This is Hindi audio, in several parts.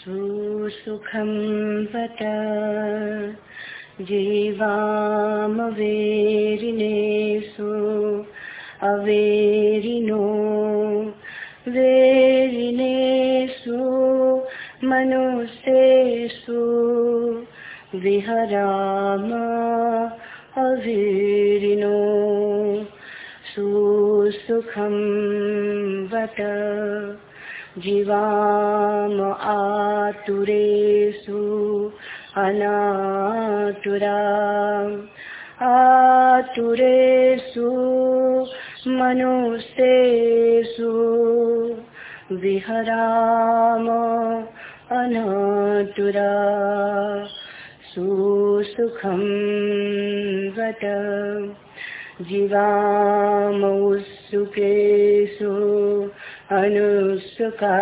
सुसुखं वत। जीवामवेरिनेषु अवेरिनो। वेरिनेषु मनुष्येषु विहराम अवीरिनो। सुसुखं वत। जीवाम आतुरेषु अनातुरा। आतुरेषु मनुष्येषु विहराम अनातुरा। सुसुखं वत जीवामौत्सुकेषु अनुसुका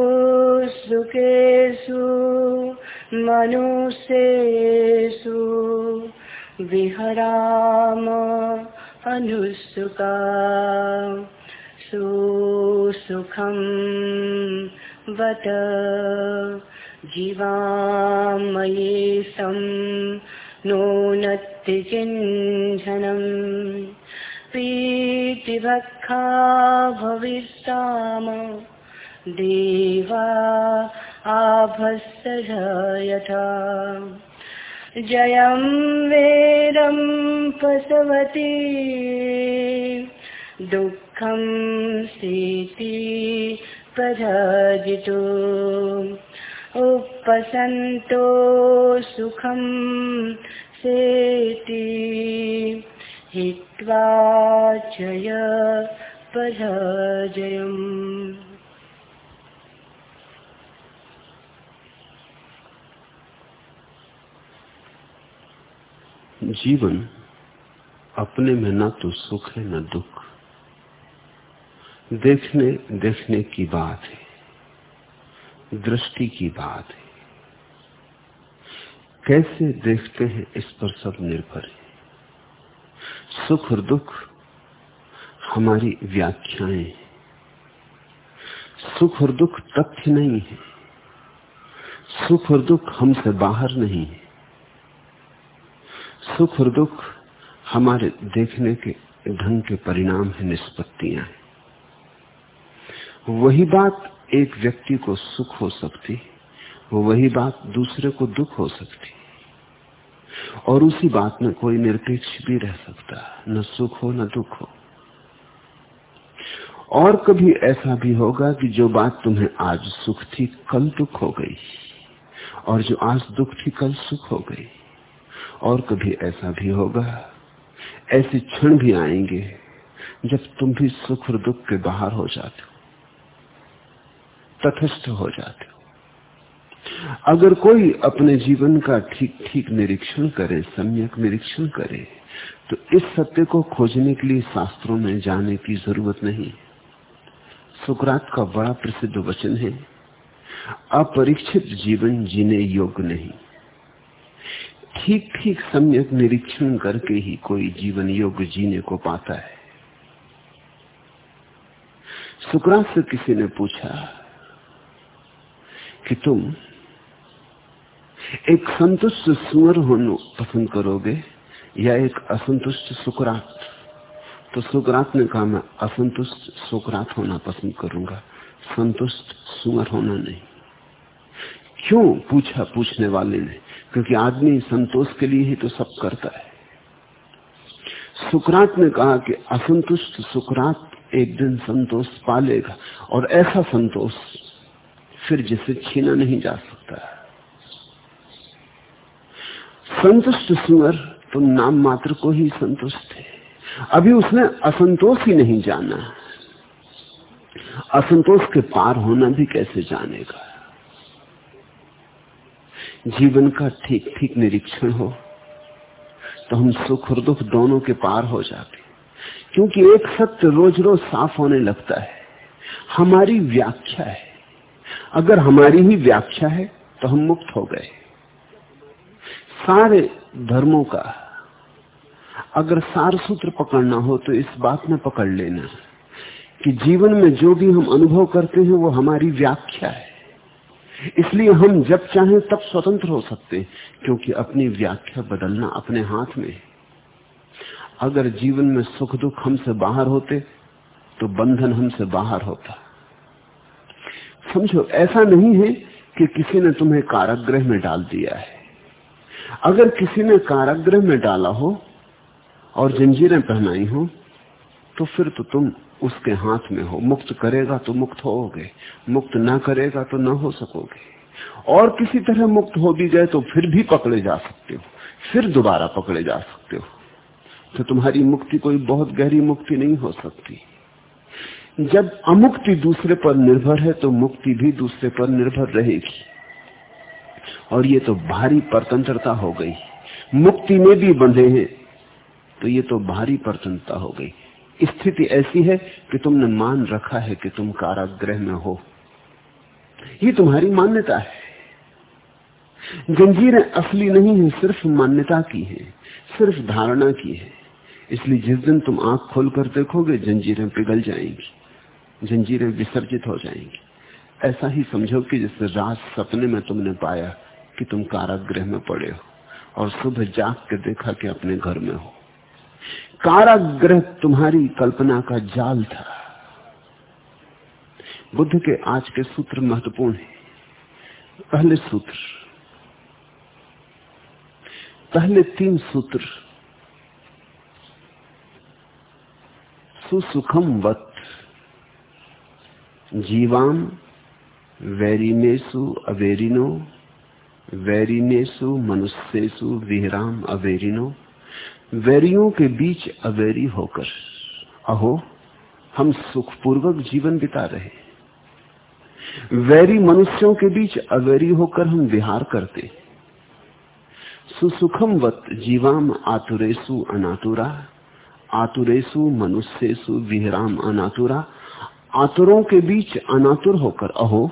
उत्सुकेषु मनुष्येषु विहराम अनुसुका। सुसुखं वत जीवामये सं नोनत्तिचिह्नम् प्रीतिभक्खा भविष्याम। देवा आभस्य यथा जयं वेदं पशवती। दुःखं सीति प्रभजितु उपसन्तो सुखं सेति। जय जीवन अपने में न तो सुख है, न दुख। देखने देखने की बात है, दृष्टि की बात है। कैसे देखते हैं इस पर सब निर्भर है। सुख और दुख हमारी व्याख्याएँ सुख और दुख तथ्य नहीं है। सुख और दुख हमसे बाहर नहीं है। सुख और दुख हमारे देखने के ढंग के परिणाम है, निष्पत्तियाँ हैं। वही बात एक व्यक्ति को सुख हो सकती, वही बात दूसरे को दुख हो सकती। और उसी बात में कोई निरपेक्ष भी रह सकता, न सुख हो, न दुख हो। और कभी ऐसा भी होगा कि जो बात तुम्हें आज सुख थी, कल दुख हो गई, और जो आज दुख थी, कल सुख हो गई। और कभी ऐसा भी होगा, ऐसे क्षण भी आएँगे, जब तुम भी सुख और दुख के बाहर हो जाते हो, तटस्थ हो जाते हो। अगर कोई अपने जीवन का ठीक ठीक निरीक्षण करे, सम्यक निरीक्षण करे तो इस सत्य को खोजने के लिए शास्त्रों में जाने की ज़रूरत नहीं। सुकरात का बड़ा प्रसिद्ध वचन है, अपरीक्षित जीवन जीने योग्य नहीं। ठीक ठीक सम्यक निरीक्षण करके ही कोई जीवन योग्य जीने को पाता है। सुकरात से किसी ने पूछा कि तुम एक संतुष्ट सुअर होना पसंद करोगे, या एक असंतुष्ट सुकरात? तो सुकरात ने कहा, मैं असंतुष्ट सुकरात होना पसंद करूँगा। संतुष्ट सुअर होना नहीं। क्यों पूछा पूछने वाले ने? क्योंकि आदमी संतोष के लिए ही तो सब करता है। सुकरात ने कहा कि असंतुष्ट सुकरात एक दिन संतोष पालेगा, और ऐसा संतोष फिर जिसे छीना नहीं जा सकता संतुष्ट सुअर तो नाम मात्र को ही संतुष्ट है। अभी उसने असंतोष ही नहीं जाना। असंतोष के पार होना भी कैसे जानेगा? जीवन का ठीक ठीक निरीक्षण हो तो हम सुख और दुख दोनों के पार हो जाते। क्योंकि एक सत्य रोज रोज साफ़ होने लगता है। हमारी व्याख्या है। अगर हमारी ही व्याख्या है तो हम मुक्त हो गए। सारे धर्मों का अगर सार सूत्र पकड़ना हो तो इस बात में पकड़ लेना कि जीवन में जो भी हम अनुभव करते हैं वो हमारी व्याख्या है। इसलिए हम जब चाहें तब स्वतंत्र हो सकते हैं, क्योंकि अपनी व्याख्या बदलना अपने हाथ में है। अगर जीवन में सुख दुख हमसे बाहर होते तो बंधन हमसे बाहर होता। समझो, ऐसा नहीं है कि किसी ने तुम्हें कारागृह में डाल दिया है। अगर किसी ने कारागृह में डाला हो और जंजीरें पहनाई हो तो फिर तो तुम उसके हाथ में हो। मुक्त करेगा तो मुक्त होगे मुक्त ना करेगा तो ना हो सकोगे। और किसी तरह मुक्त हो भी गए तो फिर भी पकड़े जा सकते हो, फिर दोबारा पकड़े जा सकते हो। तो तुम्हारी मुक्ति कोई बहुत गहरी मुक्ति नहीं हो सकती। जब अमुक्ति दूसरे पर निर्भर है तो मुक्ति भी दूसरे पर निर्भर रहेगी। और ये तो भारी परतंत्रता हो गई। मुक्ति में भी बंधे हैं तो ये तो भारी परतंत्रता हो गई। स्थिति ऐसी है कि तुमने मान रखा है कि तुम कारागृह में हो। ये तुम्हारी मान्यता है। जंजीरें असली नहीं है, सिर्फ़ मान्यता की है, सिर्फ़ धारणा की है। इसलिए जिस दिन तुम आँख खोलकर देखोगे, जंजीरें पिघल जाएँगी, जंजीरें विसर्जित हो जाएँगी। ऐसा ही समझो कि जैसे रात सपने में तुमने पाया कि तुम कारागृह में पड़े हो और सुबह जाग के देखा कि अपने घर में हो। कारागृह तुम्हारी कल्पना का जाल था। बुद्ध के आज के सूत्र महत्वपूर्ण है। पहले सूत्र। पहले तीन सूत्र। सुसुखम वत। जीवाम वैरिनेसु अवेरिनो वैरिनेसु मनुष्यसु विहराम अवेरिनो। वैरियों के बीच अवेरी होकर, अहो, हम सुखपूर्वक जीवन बिता रहे वैरी मनुष्यों के बीच अवेरी होकर हम विहार करते सुसुखम वत जीवाम आतुरेसु अनातुरा, आतुरेसु मनुष्यसु विहराम अनातुरा। आतुरों के बीच अनातुर होकर, अहो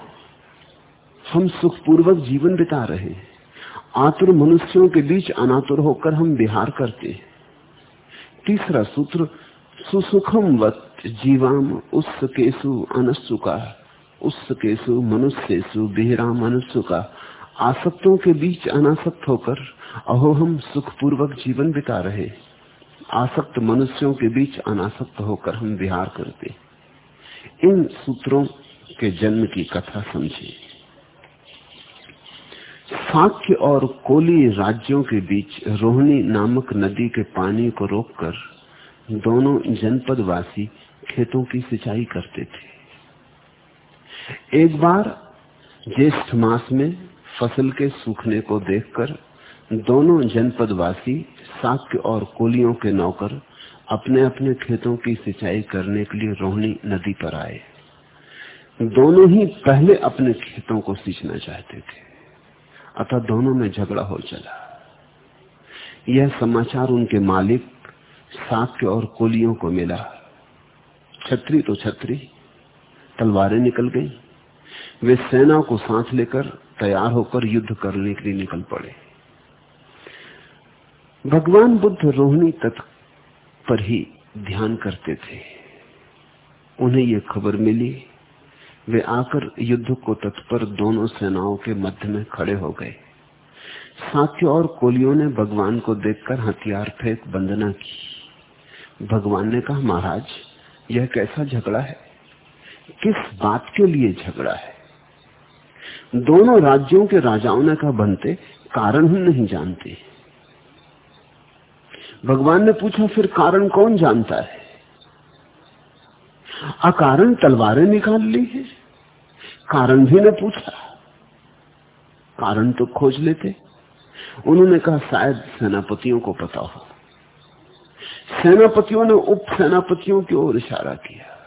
हम सुखपूर्वक जीवन बिता रहे हैं। आतुर मनुष्यों के बीच अनातुर होकर हम विहार करते हैं। तीसरा सूत्र, सुसुखम वत जीवाम केसु अनसुका केसु मनुष्यसु बिहराम अनुसुका आसक्तों के बीच अनासक्त होकर अहो हम सुखपूर्वक जीवन बिता रहे आसक्त मनुष्यों के बीच अनासक्त होकर हम विहार करते इन सूत्रों के जन्म की कथा समझिए साक्य और कोली राज्यों के बीच रोहिणी नामक नदी के पानी को रोककर दोनों जनपदवासी खेतों की सिंचाई करते थे। एक बार ज्येष्ठ मास में फ़सल के सूखने को देखकर दोनों जनपदवासी साक्य और कोलियों के नौकर अपने अपने खेतों की सिंचाई करने के लिए रोहिणी नदी पर आए। दोनों ही पहले अपने खेतों को सींचना चाहते थे। अतः दोनों में झगड़ा हो चला। यह समाचार उनके मालिक साक्य और कोलियों को मिला। छतरी तो छतरी, तलवारें निकल गई। वे सेना को साथ लेकर तैयार होकर युद्ध करने के लिए निकल पड़े। भगवान बुद्ध रोहिणी तट पर ही ध्यान करते थे। उन्हें यह खबर मिली वे आकर युद्ध को तत्पर दोनों सेनाओं के मध्य में खड़े हो गए। साथी और कोलियों ने भगवान को देखकर हथियार फेंक वंदना की। भगवान ने कहा, महाराज, यह कैसा झगड़ा है? किस बात के लिए झगड़ा है? दोनों राज्यों के राजाओं ने कहा, बनते, कारण हम नहीं जानते। भगवान ने पूछा, फिर कारण कौन जानता है? अकारण तलवारें निकाल ली है। कारण भी ने पूछा। कारण तो खोज लेते। उन्होंने कहा, शायद सेनापतियों को पता हो। सेनापतियों ने उप सेनापतियों की ओर इशारा किया।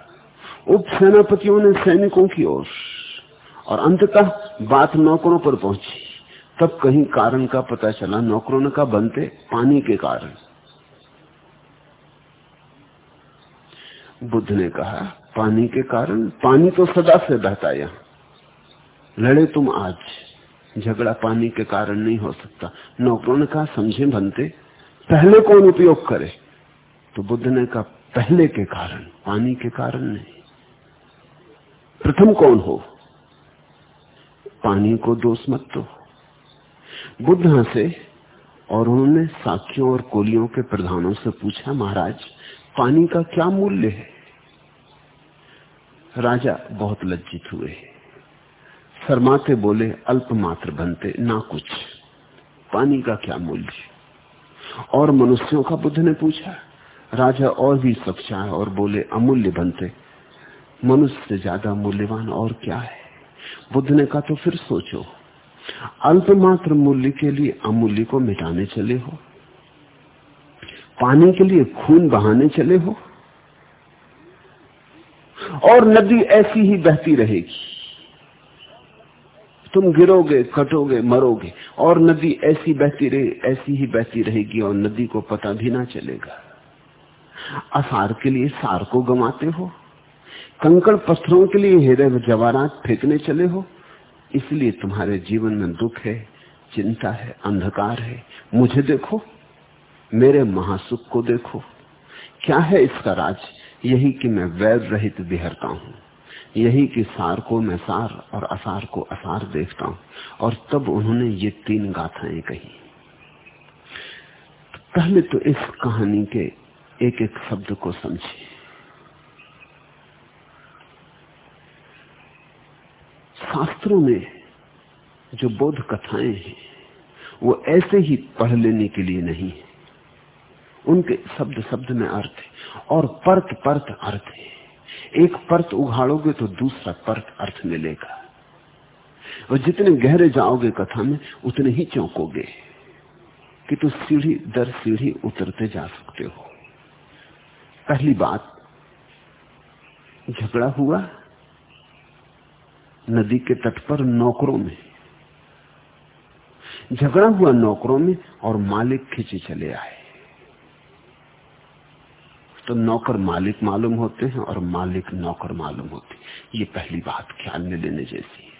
उप सेनापतियों ने सैनिकों की ओर। और अंततः बात नौकरों पर पहुँची। तब कहीं कारण का पता चला। नौकरों ने कहा, बनते पानी के कारण। बुद्ध ने कहा, पानी के कारण, पानी तो सदा से बहता यहाँ लड़े तुम आज, झगड़ा पानी के कारण नहीं हो सकता। नौकरों ने कहा, समझे बनते पहले कौन उपयोग करे? तो बुद्ध ने कहा, पहले के कारण, पानी के कारण नहीं। प्रथम कौन हो? पानी को दोष मत दो। बुद्ध हंसे और उन्होंने साखियों और कोलियों के प्रधानों से पूछा, महाराज, पानी का क्या मूल्य है? राजा बहुत लज्जित हुए। शर्माते बोले, अल्प मात्र बनते, ना कुछ। पानी का क्या मूल्य? और मनुष्यों का बुद्ध ने पूछा। राजा और भी है और बोले, अमूल्य बनते। मनुष्य से ज़्यादा मूल्यवान और क्या है? बुद्ध ने कहा तो फिर सोचो। अल्पमात्र मूल्य के लिए अमूल्य को मिटाने चले हो। पानी के लिए खून बहाने चले हो। और नदी ऐसी ही बहती रहेगी। तुम गिरोगे, कटोगे, मरोगे, और नदी ऐसी बहती रहे, ऐसी ही बहती रहेगी और नदी को पता भी ना चलेगा। असार के लिए सार को गंवाते हो। कंकड़ पत्थरों के लिए हीरे जवाहरात फेंकने चले हो। इसलिए तुम्हारे जीवन में दुख है, चिंता है, अंधकार है। मुझे देखो, मेरे महासुख को देखो। क्या है इसका राज? यही कि मैं वैर रहित बिहरता हूँ। यही कि सार को मैं सार और असार को असार देखता हूँ। और तब उन्होंने ये तीन गाथाएँ कही। पहले तो इस कहानी के एक एक शब्द को समझे। शास्त्रों में जो बोध कथाएँ हैं, वो ऐसे ही पढ़ लेने के लिए नहीं है। उनके शब्द शब्द में अर्थ है। और परत परत अर्थ है। एक परत उघाड़ोगे तो दूसरा परत अर्थ मिलेगा। और जितने गहरे जाओगे कथा में, उतने ही चौंकोगे। कि तुम तो सीढ़ी दर सीढ़ी उतरते जा सकते हो। पहली बात, झगड़ा हुआ नदी के तट पर नौकरों में। झगड़ा हुआ नौकरों में और मालिक खींचे चले आए। तो नौकर मालिक मालूम होते हैं और मालिक नौकर मालूम होते ये पहली बात ख्याल में लेने जैसी है।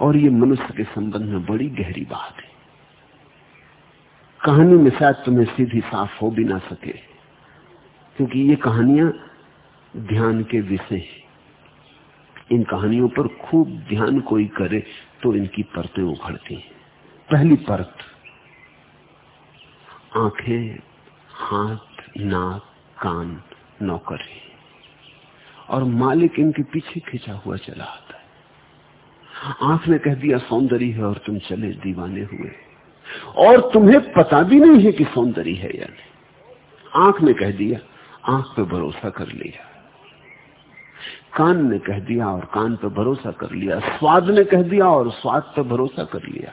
और ये मनुष्य के संबंध में बड़ी गहरी बात है। कहानी में शायद तुम्हें सीधी साफ़ हो भी ना सके, क्योंकि ये कहानियाँ ध्यान के विषय है। इन कहानियों पर खूब ध्यान कोई करे तो इनकी परतें उखड़ती हैं। पहली परत, आँखें हाथ, नाक, कान, नौकर। है और मालिक इनके पीछे खिंचा हुआ चला आता है। आँख ने कह दिया, सौंदर्य है और तुम चले दीवाने हुए। और तुम्हें पता भी नहीं है कि सौंदर्य है या नहीं। आँख ने कह दिया, आँख पे भरोसा कर लिया। कान ने कह दिया और कान पर भरोसा कर लिया। स्वाद ने कह दिया और स्वाद पर भरोसा कर लिया।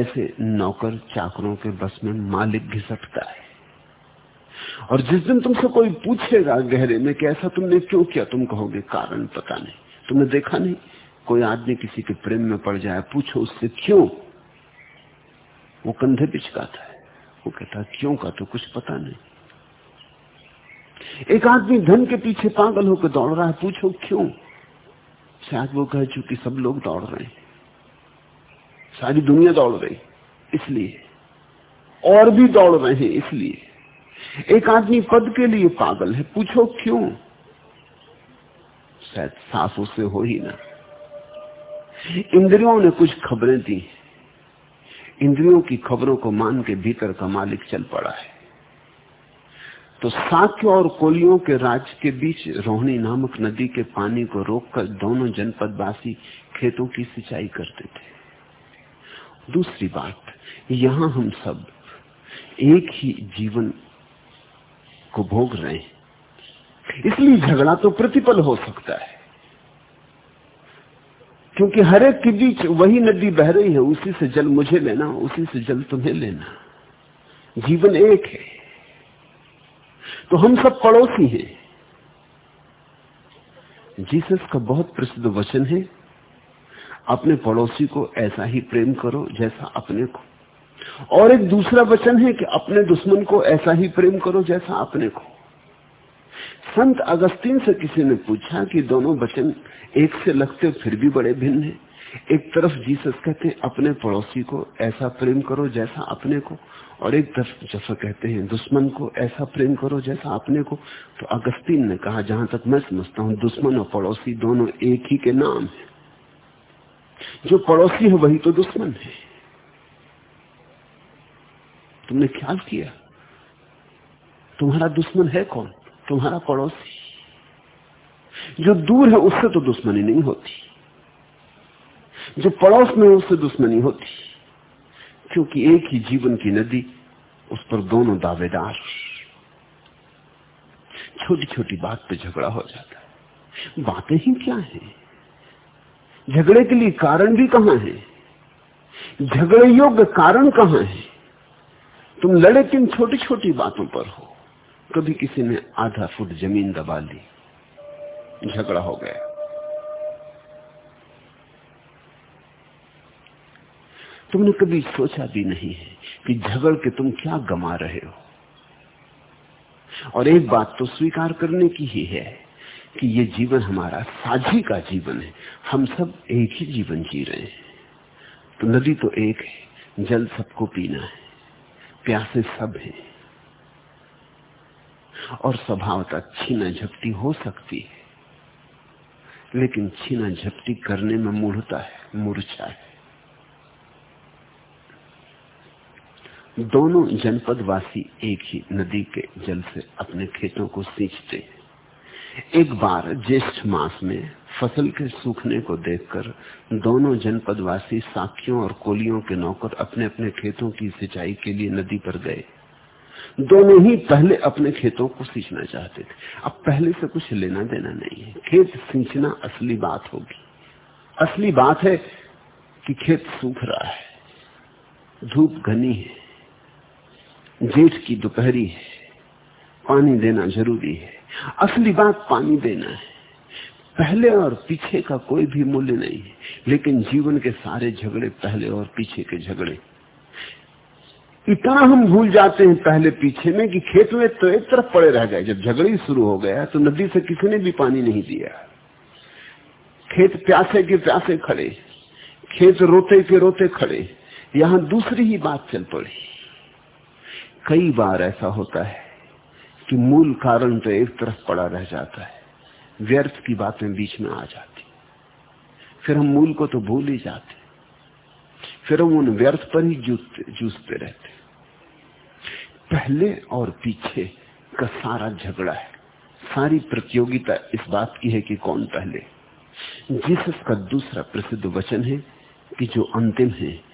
ऐसे नौकर चाकरों के बस में मालिक घिसकता है। और जिस दिन तुमसे कोई पूछेगा गहरे में कि ऐसा तुमने क्यों किया, तुम कहोगे, कारण पता नहीं, तुमने देखा नहीं, कोई आदमी किसी के प्रेम में पड़ जाए, पूछो उससे, क्यों? वो कंधे पिचकाता है। वो कहता है, क्यों का तो कुछ पता नहीं. एक आदमी धन के पीछे पागल होकर दौड़ रहा है, पूछो, क्यों? शायद वो कह, चुकी सब लोग दौड़ रहे हैं। सारी दुनिया दौड़ रही, इसलिए। और भी दौड़ रहे हैं, इसलिए। एक आदमी पद के लिए पागल है, पूछो क्यों? शायद साफ़ उससे हो ही ना। इंद्रियों ने कुछ खबरें दी। इंद्रियों की खबरों को मान के भीतर का मालिक चल पड़ा है। तो साक्य और कोलियों के राज्य के बीच रोहिणी नामक नदी के पानी को रोककर दोनों जनपदवासी खेतों की सिंचाई करते थे। दूसरी बात, यहाँ हम सब एक ही जीवन को भोग रहे हैं। इसलिए झगड़ा तो प्रतिपल हो सकता है। क्योंकि हर एक के बीच वही नदी बह रही है, उसी से जल मुझे लेना, उसी से जल तुम्हें लेना। जीवन एक है। तो हम सब पड़ोसी हैं। जीसस का बहुत प्रसिद्ध वचन है, अपने पड़ोसी को ऐसा ही प्रेम करो जैसा अपने को। और एक दूसरा वचन है कि अपने दुश्मन को ऐसा ही प्रेम करो जैसा अपने को। संत अगस्तीन से किसी ने पूछा कि दोनों वचन एक से लगते फिर भी बड़े भिन्न हैं। एक तरफ़ जीसस कहते हैं, अपने पड़ोसी को ऐसा प्रेम करो जैसा अपने को, और एक तरफ़ जैसा कहते हैं, दुश्मन को ऐसा प्रेम करो जैसा अपने को। तो अगस्तीन ने कहा, जहाँ तक मैं समझता हूँ, दुश्मन और पड़ोसी दोनों एक ही के नाम है। जो पड़ोसी है, वही तो दुश्मन है। तुमने ख्याल किया? तुम्हारा दुश्मन है कौन? तुम्हारा पड़ोसी। जो दूर है उससे तो दुश्मनी नहीं होती। जो पड़ोस में उससे दुश्मनी होती। क्योंकि एक ही जीवन की नदी, उस पर दोनों दावेदार। छोटी छोटी बात पे झगड़ा हो जाता है। बातें ही क्या है? झगड़े के लिए कारण भी कहाँ है? झगड़े योग्य कारण कहाँ है? तुम लड़े किन छोटी छोटी बातों पर हो? कभी किसी ने आधा फुट ज़मीन दबा ली, झगड़ा हो गया। तुमने कभी सोचा भी नहीं है कि झगड़ के तुम क्या गमा रहे हो। और एक बात तो स्वीकार करने की ही है कि ये जीवन हमारा साझी का जीवन है। हम सब एक ही जीवन जी रहे हैं। तो नदी तो एक है, जल सबको पीना है। प्यासे सब है। और स्वभावता छीना झपटी हो सकती है, लेकिन छीना झपटी करने में मूढ़ता है, मूर्छा है। दोनों जनपद वासी एक ही नदी के जल से अपने खेतों को सींचते हैं। एक बार ज्येष्ठ मास में फ़सल के सूखने को देखकर दोनों जनपद वासी साखियों और कोलियों के नौकर अपने अपने खेतों की सिंचाई के लिए नदी पर गए। दोनों ही पहले अपने खेतों को सींचना चाहते थे। अब पहले से कुछ लेना देना नहीं है। खेत सींचना असली बात होगी। असली बात है कि खेत सूख रहा है। धूप घनी है। जेठ की दोपहरी है। पानी देना ज़रूरी है। असली बात पानी देना है। पहले और पीछे का कोई भी मूल्य नहीं है। लेकिन जीवन के सारे झगड़े पहले और पीछे के झगड़े। इतना हम भूल जाते हैं पहले पीछे में कि खेत में तो एक तरफ़ पड़े रह गए। जब झगड़े शुरू हो गया तो नदी से किसी ने भी पानी नहीं दिया। खेत प्यासे के प्यासे खड़े। खेत रोते के रोते खड़े। यहाँ दूसरी ही बात चल पड़ी। कई बार ऐसा होता है कि मूल कारण तो एक तरफ़ पड़ा रह जाता है। व्यर्थ की बातें बीच में आ जाती। फिर हम मूल को तो भूल ही जाते। फिर हम उन व्यर्थ पर ही जूझते रहते। पहले और पीछे का सारा झगड़ा है। सारी प्रतियोगिता इस बात की है कि कौन पहले? जीसस का दूसरा प्रसिद्ध वचन है कि जो अंतिम है,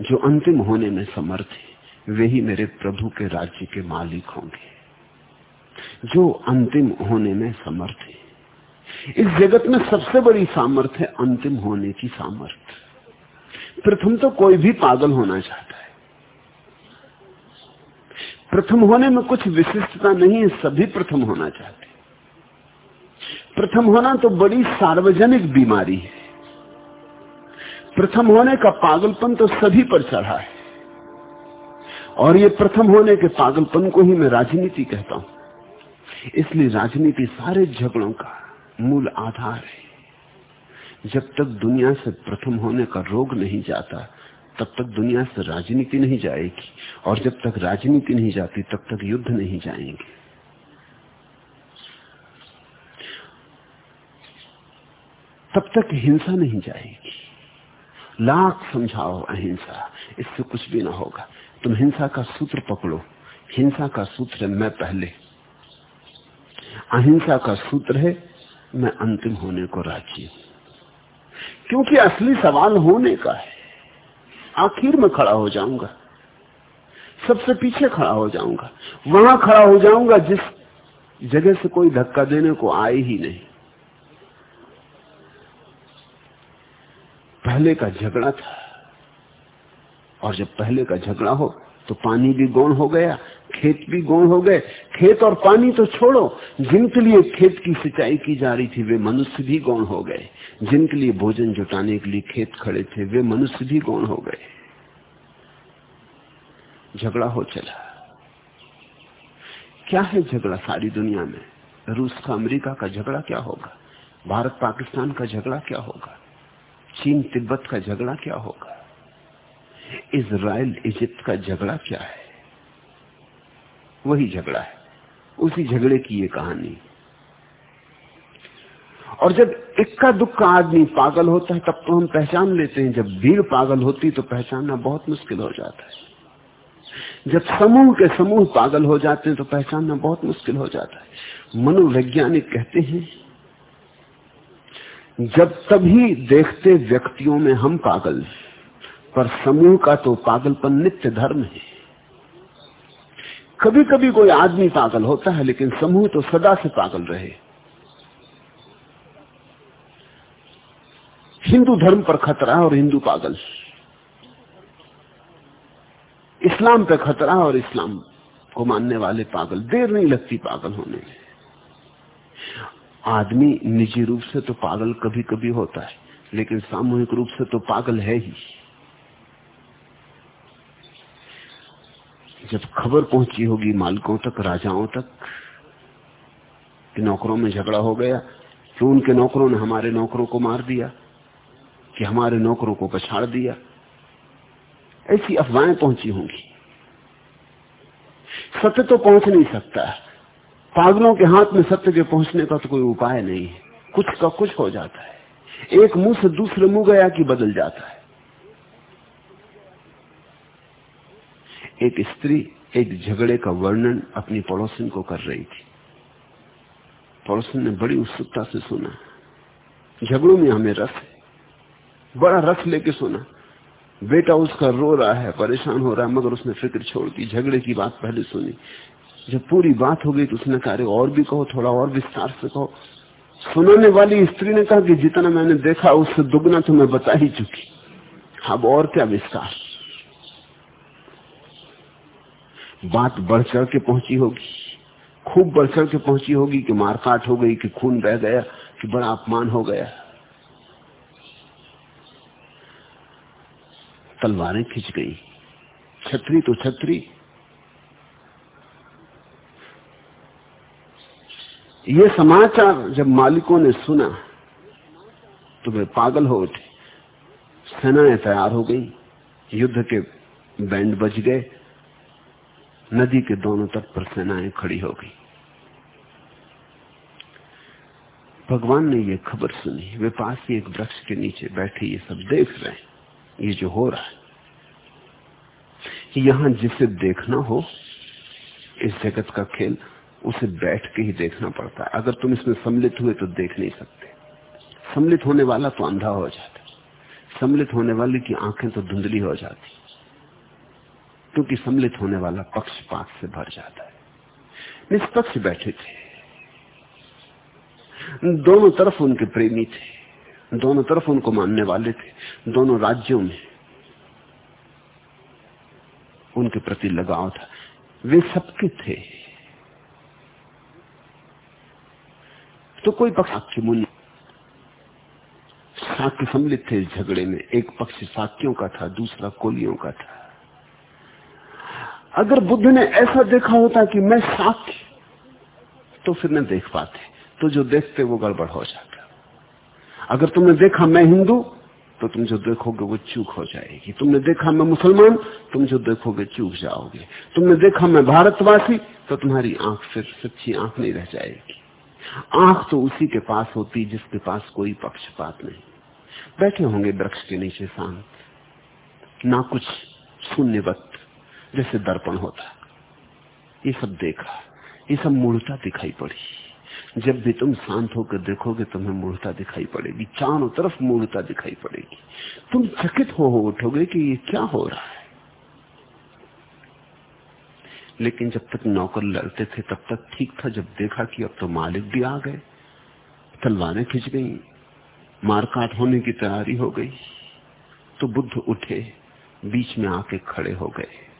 जो अंतिम होने में समर्थ है, वे ही मेरे प्रभु के राज्य के मालिक होंगे। जो अंतिम होने में समर्थ है। इस जगत में सबसे बड़ी सामर्थ है अंतिम होने की सामर्थ। प्रथम तो कोई भी पागल होना चाहता है। प्रथम होने में कुछ विशिष्टता नहीं है, सभी प्रथम होना चाहते प्रथम होना तो बड़ी सार्वजनिक बीमारी है। प्रथम होने का पागलपन तो सभी पर चढ़ा है। और ये प्रथम होने के पागलपन को ही मैं राजनीति कहता हूँ। इसलिए राजनीति सारे झगड़ों का मूल आधार है। जब तक दुनिया से प्रथम होने का रोग नहीं जाता, तब तक दुनिया से राजनीति नहीं जाएगी। और जब तक राजनीति नहीं जाती, तब तक युद्ध नहीं जाएँगे। तब तक हिंसा नहीं जाएगी। लाख समझाओ अहिंसा, इससे कुछ भी ना होगा। तुम हिंसा का सूत्र पकड़ो। हिंसा का सूत्र मैं पहले। अहिंसा का सूत्र है, मैं अंतिम होने को राज़ी हूँ। क्योंकि असली सवाल होने का है। आखिर में खड़ा हो जाऊँगा। सबसे पीछे खड़ा हो जाऊँगा। वहाँ खड़ा हो जाऊँगा जिस जगह से कोई धक्का देने को आए ही नहीं। पहले का झगड़ा था, और जब पहले का झगड़ा हो तो पानी भी गौण हो गया, खेत भी गौण हो गए। खेत और पानी तो छोड़ो, जिनके लिए खेत की सिंचाई की जा रही थी, वे मनुष्य भी गौण हो गए। जिनके लिए भोजन जुटाने के लिए खेत खड़े थे, वे मनुष्य भी गौण हो गए। झगड़ा हो चला। क्या है झगड़ा सारी दुनिया में? रूस का, अमेरिका का झगड़ा क्या होगा? भारत पाकिस्तान का झगड़ा क्या होगा? चीन, तिब्बत का झगड़ा क्या होगा? इसराइल इजिप्त का झगड़ा क्या है? वही झगड़ा है। उसी झगड़े की ये कहानी। और जब इक्का दुक्का आदमी पागल होता है, तब तो हम पहचान लेते हैं, जब भीड़ पागल होती तो पहचानना बहुत मुश्किल हो जाता है। जब समूह के समूह पागल हो जाते हैं तो पहचानना बहुत मुश्किल हो जाता है। मनोवैज्ञानिक कहते हैं, जब तभी देखते व्यक्तियों में हम पागल पर समूह का तो पागलपन नित्य धर्म है। कभी कभी कोई आदमी पागल होता है, लेकिन समूह तो सदा से पागल रहे। हिंदू धर्म पर खतरा और हिंदू पागल। इस्लाम पर खतरा और इस्लाम को मानने वाले पागल, देर नहीं लगती पागल होने में। आदमी निजी रूप से तो पागल कभी कभी होता है, लेकिन सामूहिक रूप से तो पागल है ही। जब खबर पहुँची होगी मालिकों तक, राजाओं तक, कि नौकरों में झगड़ा हो गया कि उनके नौकरों ने हमारे नौकरों को मार दिया, कि हमारे नौकरों को पछाड़ दिया। ऐसी अफवाहें पहुँची होंगी। सत्य तो पहुँच नहीं सकता। पागलों के हाथ में सत्य के पहुँचने का तो कोई उपाय नहीं है। कुछ का कुछ हो जाता है। एक मुँह से दूसरे मुँह गया कि बदल जाता है। एक स्त्री एक झगड़े का वर्णन अपनी पड़ोसन को कर रही थी। पड़ोसन ने बड़ी उत्सुकता से सुना, झगड़ों में हमें रस है, बड़ा रस लेके सुना। बेटा उसका रो रहा है, परेशान हो रहा है, मगर उसने फ़िक्र छोड़ दी, झगड़े की बात पहले सुनी। जब पूरी बात हो गई तो उसने कहा और भी कहो, थोड़ा और विस्तार से कहो। सुनाने वाली स्त्री ने कहा कि जितना मैंने देखा, उससे दुगना तो मैं बता ही चुकी। अब और क्या विस्तार? बात बढ़ चढ़ के पहुँची होगी। खूब बढ़ चढ़ के पहुँची होगी कि मारकाट हो गई, कि खून बह गया, कि बड़ा अपमान हो गया। तलवारें खिंच गई। छतरी तो छतरी। ये समाचार जब मालिकों ने सुना तो वे पागल हो उठे। सेनाएँ तैयार हो गई। युद्ध के बैंड बज गए। नदी के दोनों तट पर सेनाएँ खड़ी हो गई। भगवान ने ये खबर सुनी। वे पास ही एक वृक्ष के नीचे बैठे ये सब देख रहे हैं। ये जो हो रहा है। यहाँ जिसे देखना हो, इस जगत का खेल, उसे बैठ के ही देखना पड़ता है। अगर तुम इसमें सम्मिलित हुए तो देख नहीं सकते। सम्मिलित होने वाला तो अंधा हो जाता सम्मिलित होने वाले की आँखें तो धुंधली हो जाती। क्योंकि सम्मिलित होने वाला पक्षपात से भर जाता है। निष्पक्ष बैठे थे। दोनों तरफ़ उनके प्रेमी थे। दोनों तरफ़ उनको मानने वाले थे। दोनों राज्यों में उनके प्रति लगाव था। वे सबके थे। तो कोई पक्ष मुनि साक्य सम्मिलित थे झगड़े में। एक पक्ष साक्यों का था, दूसरा कोलियों का था। अगर बुद्ध ने ऐसा देखा होता कि मैं साक्य तो फिर न देख पाते। तो जो देखते वो गड़बड़ हो जाता। अगर तुमने देखा मैं हिंदू तो तुम जो देखोगे वो चूक हो जाएगी। तुमने देखा मैं मुसलमान, तुम जो देखोगे चूक जाओगे। तुमने देखा मैं भारतवासी तो तुम्हारी आँख फिर सच्ची आँख नहीं रह जाएगी। आँख तो उसी के पास होती जिसके पास कोई पक्षपात नहीं। बैठे होंगे वृक्ष के नीचे शांत। ना कुछ शून्यवत जैसे दर्पण होता ये सब देखा ये सब मूर्ता दिखाई पड़ी। जब भी तुम शांत होकर देखोगे तुम्हें मूर्ता दिखाई पड़ेगी। चारों तरफ़ मूर्ता दिखाई पड़ेगी। तुम चकित हो, उठोगे कि ये क्या हो रहा है। लेकिन जब तक नौकर लड़ते थे तब तक ठीक था। जब देखा कि अब तो मालिक भी आ गए तलवारें खिंच गई मारकाट होने की तैयारी हो गई तो बुद्ध उठे बीच में आके खड़े हो गए।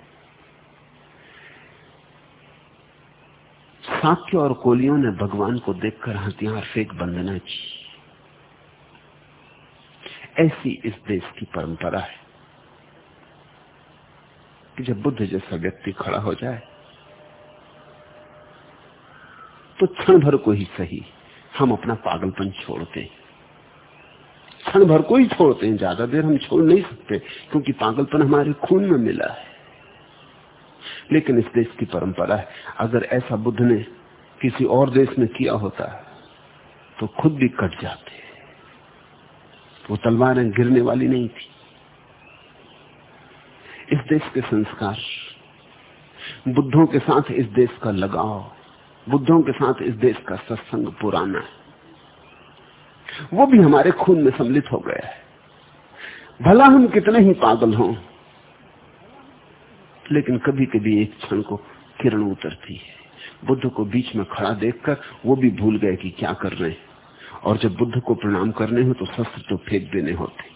साक्य और कोलियों ने भगवान को देखकर हथियार फेंक बंदना की। ऐसी इस देश की परंपरा है कि जब बुद्ध जैसा व्यक्ति खड़ा हो जाए तो क्षण भर को ही सही, हम अपना पागलपन छोड़ते हैं। क्षण भर को ही छोड़ते हैं, ज़्यादा देर हम छोड़ नहीं सकते, क्योंकि पागलपन हमारे खून में मिला है। लेकिन इस देश की परंपरा है। अगर ऐसा बुद्ध ने किसी और देश में किया होता तो खुद भी कट जाते। वो तलवारें गिरने वाली नहीं थी। इस देश के संस्कार, बुद्धों के साथ इस देश का लगाव, बुद्धों के साथ इस देश का सत्संग पुराना है। वो भी हमारे खून में सम्मिलित हो गया है। भला हम कितने ही पागल हों लेकिन कभी कभी एक क्षण को किरण उतरती है। बुद्ध को बीच में खड़ा देखकर वो भी भूल गए कि क्या कर रहे हैं। और जब बुद्ध को प्रणाम करने हो तो शस्त्र तो फेंक देने होते।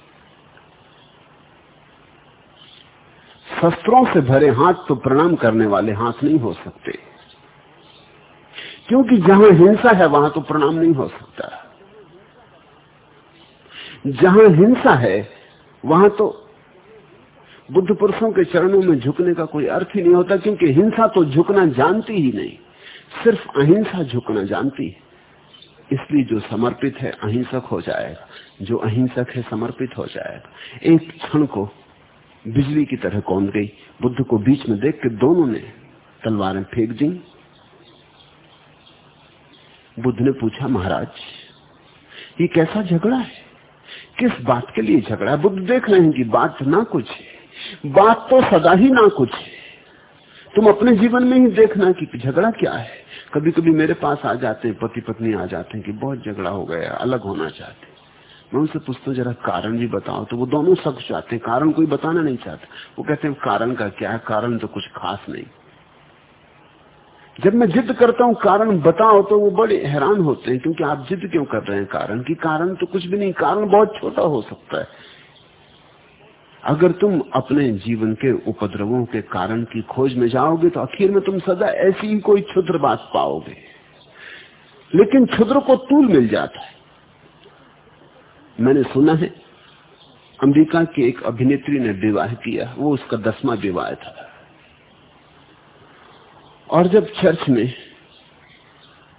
शस्त्रों से भरे हाथ तो प्रणाम करने वाले हाथ नहीं हो सकते। क्योंकि जहाँ हिंसा है, वहाँ तो प्रणाम नहीं हो सकता। जहाँ हिंसा है, वहाँ तो बुद्ध पुरुषों के चरणों में झुकने का कोई अर्थ ही नहीं होता, क्योंकि हिंसा तो झुकना जानती ही नहीं। सिर्फ़ अहिंसा झुकना जानती है। इसलिए जो समर्पित है, अहिंसक हो जाएगा। जो अहिंसक है, समर्पित हो जाएगा। एक क्षण को बिजली की तरह कौन गई। बुद्ध को बीच में देख के दोनों ने तलवारें फेंक दी। बुद्ध ने पूछा, महाराज, ये कैसा झगड़ा है? किस बात के लिए झगड़ा है? बुद्ध देख रहे हैं कि बात ना कुछ है। बात तो सदा ही ना कुछ तुम अपने जीवन में ही देखना कि झगड़ा क्या है। कभी कभी मेरे पास आ जाते हैं पति पत्नी आ जाते हैं कि बहुत झगड़ा हो गया, अलग होना चाहते मैं उनसे पूछता जरा कारण भी बताओ। तो वो दोनों सब चाहते हैं। कारण कोई बताना नहीं चाहता। वो कहते हैं, कारण का क्या है? कारण तो कुछ खास नहीं। जब मैं जिद करता हूँ, कारण बताओ तो वो बड़े हैरान होते हैं, क्योंकि आप जिद क्यों कर रहे हैं? कारण की कारण तो कुछ भी नहीं। कारण बहुत छोटा हो सकता है। अगर तुम अपने जीवन के उपद्रवों के कारण की खोज में जाओगे तो आखिर में तुम सदा ऐसी ही कोई क्षुद्र बात पाओगे। लेकिन क्षुद्र को तूल मिल जाता है। मैंने सुना है, अमेरिका की एक अभिनेत्री ने विवाह किया, वो उसका दसवां विवाह था। और जब चर्च में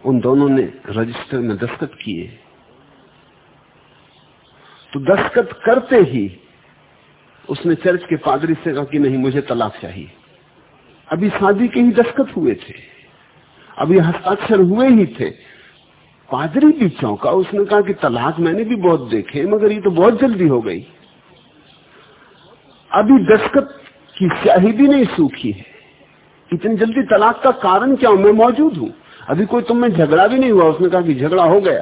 उन दोनों ने रजिस्टर में दस्तखत किए तो दस्तखत करते ही उसने चर्च के पादरी से कहा कि नहीं, मुझे तलाक चाहिए। अभी शादी के ही दस्तखत हुए थे। अभी हस्ताक्षर हुए ही थे। पादरी भी चौंका। उसने कहा कि तलाक मैंने भी बहुत देखे, मगर ये तो बहुत जल्दी हो गई। अभी दस्तखत की स्याही भी नहीं सूखी है। इतनी जल्दी तलाक का कारण क्या मैं मौजूद हूँ। अभी कोई तुम में झगड़ा भी नहीं हुआ? उसने कहा कि झगड़ा हो गया।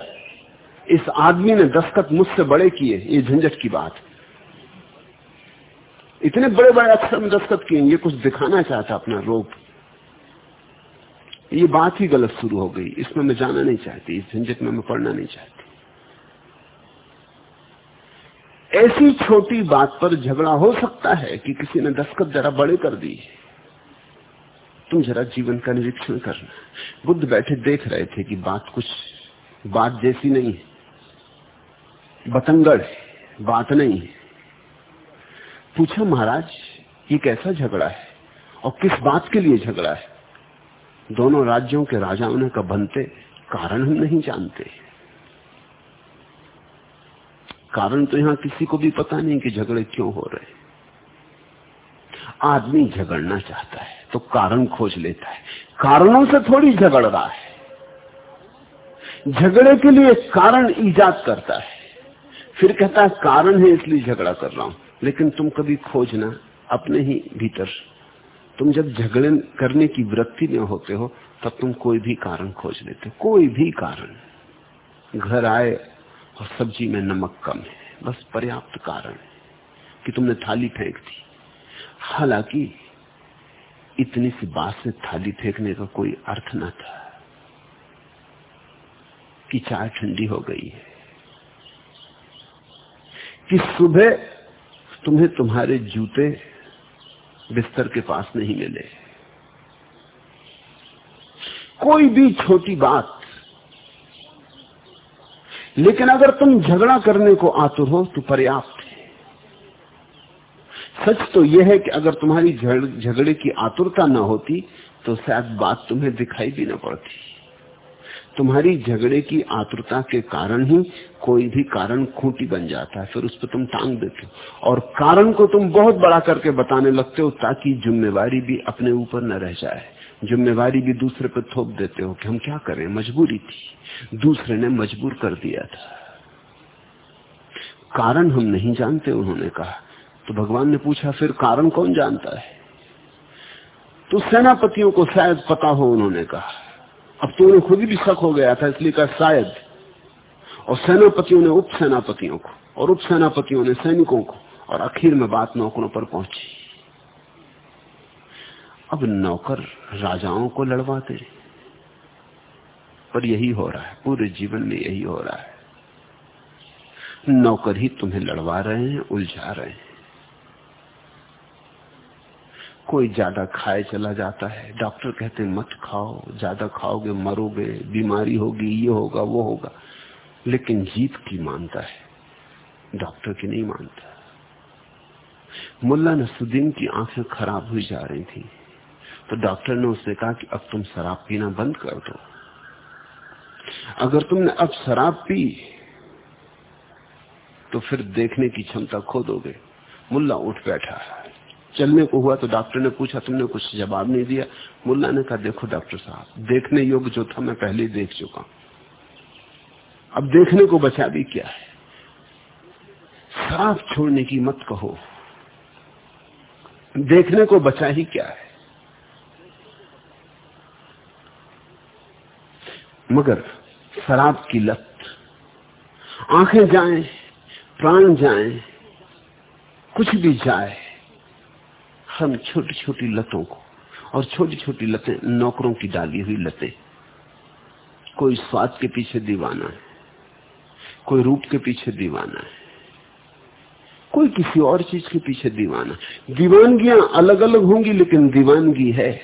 इस आदमी ने दस्तखत मुझसे बड़े किए, ये झंझट की बात। इतने बड़े बड़े अक्षर में दस्तखत किए ये कुछ दिखाना चाहता अपना रोग ये बात ही गलत शुरू हो गई। इसमें मैं जाना नहीं चाहती, इस झंझट में मैं पढ़ना नहीं चाहती। ऐसी छोटी बात पर झगड़ा हो सकता है कि किसी ने दस्तखत जरा बड़े कर दी तुम जरा जीवन का निरीक्षण करना। बुद्ध बैठे देख रहे थे कि बात कुछ, बात जैसी नहीं है। बतंगड़ बात नहीं है। पूछा, महाराज, ये कैसा झगड़ा है? और किस बात के लिए झगड़ा है? दोनों राज्यों के राजाओं ने कब बनते कारण हम नहीं जानते। कारण तो यहाँ किसी को भी पता नहीं कि झगड़े क्यों हो रहे आदमी झगड़ना चाहता है तो कारण खोज लेता है। कारणों से थोड़ी झगड़ रहा है। झगड़े के लिए कारण ईजाद करता है। फिर कहता है, कारण है, इसलिए झगड़ा कर रहा हूँ। लेकिन तुम कभी खोजना अपने ही भीतर। तुम जब झगड़े करने की वृत्ति में होते हो, तब तुम कोई भी कारण खोज लेते हो। कोई भी कारण। घर आए और सब्ज़ी में नमक कम है, बस पर्याप्त कारण है कि तुमने थाली फेंक दी। हालाँकि इतनी सी बात से थाली फेंकने का कोई अर्थ ना था कि चाय ठंडी हो गई है, कि सुबह तुम्हें तुम्हारे जूते बिस्तर के पास नहीं मिले। कोई भी छोटी बात, लेकिन अगर तुम झगड़ा करने को आतुर हो तो पर्याप्त है। सच तो यह है कि अगर तुम्हारी झगड़े की आतुरता ना होती तो शायद बात तुम्हें दिखाई भी ना पड़ती। तुम्हारी झगड़े की आतुरता के कारण ही कोई भी कारण खूंटी बन जाता है, फिर उस पर तुम टांग देते हो। और कारण को तुम बहुत बड़ा करके बताने लगते हो ताकि जिम्मेवारी भी अपने ऊपर न रह जाए। जिम्मेवारी भी दूसरे पर थोप देते हो कि हम क्या करें? मजबूरी थी। दूसरे ने मजबूर कर दिया था। कारण हम नहीं जानते, उन्होंने कहा। तो भगवान ने पूछा, फिर कारण कौन जानता है? तो सेनापतियों को शायद पता हो, उन्होंने कहा। अब तो उन्हें खुद भी शक हो गया था इसलिए कहा शायद। और सेनापतियों ने उप सेनापतियों को और उप सेनापतियों ने सैनिकों को और आखिर में बात नौकरों पर पहुँची। अब नौकर राजाओं को लड़वाते पर यही हो रहा है, पूरे जीवन में यही हो रहा है। नौकर ही तुम्हें लड़वा रहे हैं, उलझा रहे हैं। कोई ज़्यादा खाए चला जाता है। डॉक्टर कहते, मत खाओ, ज़्यादा खाओगे मरोगे, बीमारी होगी, ये होगा, वो होगा। लेकिन जीत की मानता है। डॉक्टर की नहीं मानता। मुल्ला नसुद्दीन की आँखें खराब हुई जा रही थी। तो डॉक्टर ने उससे कहा कि, अब तुम शराब पीना बंद कर दो। अगर तुमने अब शराब पी तो फिर देखने की क्षमता खो दोगे। मुल्ला उठ बैठा। चलने को हुआ तो डॉक्टर ने पूछा, तुमने कुछ जवाब नहीं दिया। मुल्ला ने कहा, देखो डॉक्टर साहब, देखने योग्य जो था मैं पहले ही देख चुका हूँ। अब देखने को बचा भी क्या है? शराब छोड़ने की मत कहो। देखने को बचा ही क्या है? मगर शराब की लत, आँखें जाएँ, प्राण जाएँ, कुछ भी जाए हम छोटी छोटी लतों को और छोटी छोटी लतें, नौकरों की डाली हुई लतें। कोई स्वाद के पीछे दीवाना है, कोई रूप के पीछे दीवाना है, कोई किसी और चीज़ के पीछे दीवाना दीवानगियाँ अलग अलग होंगी, लेकिन दीवानगी है।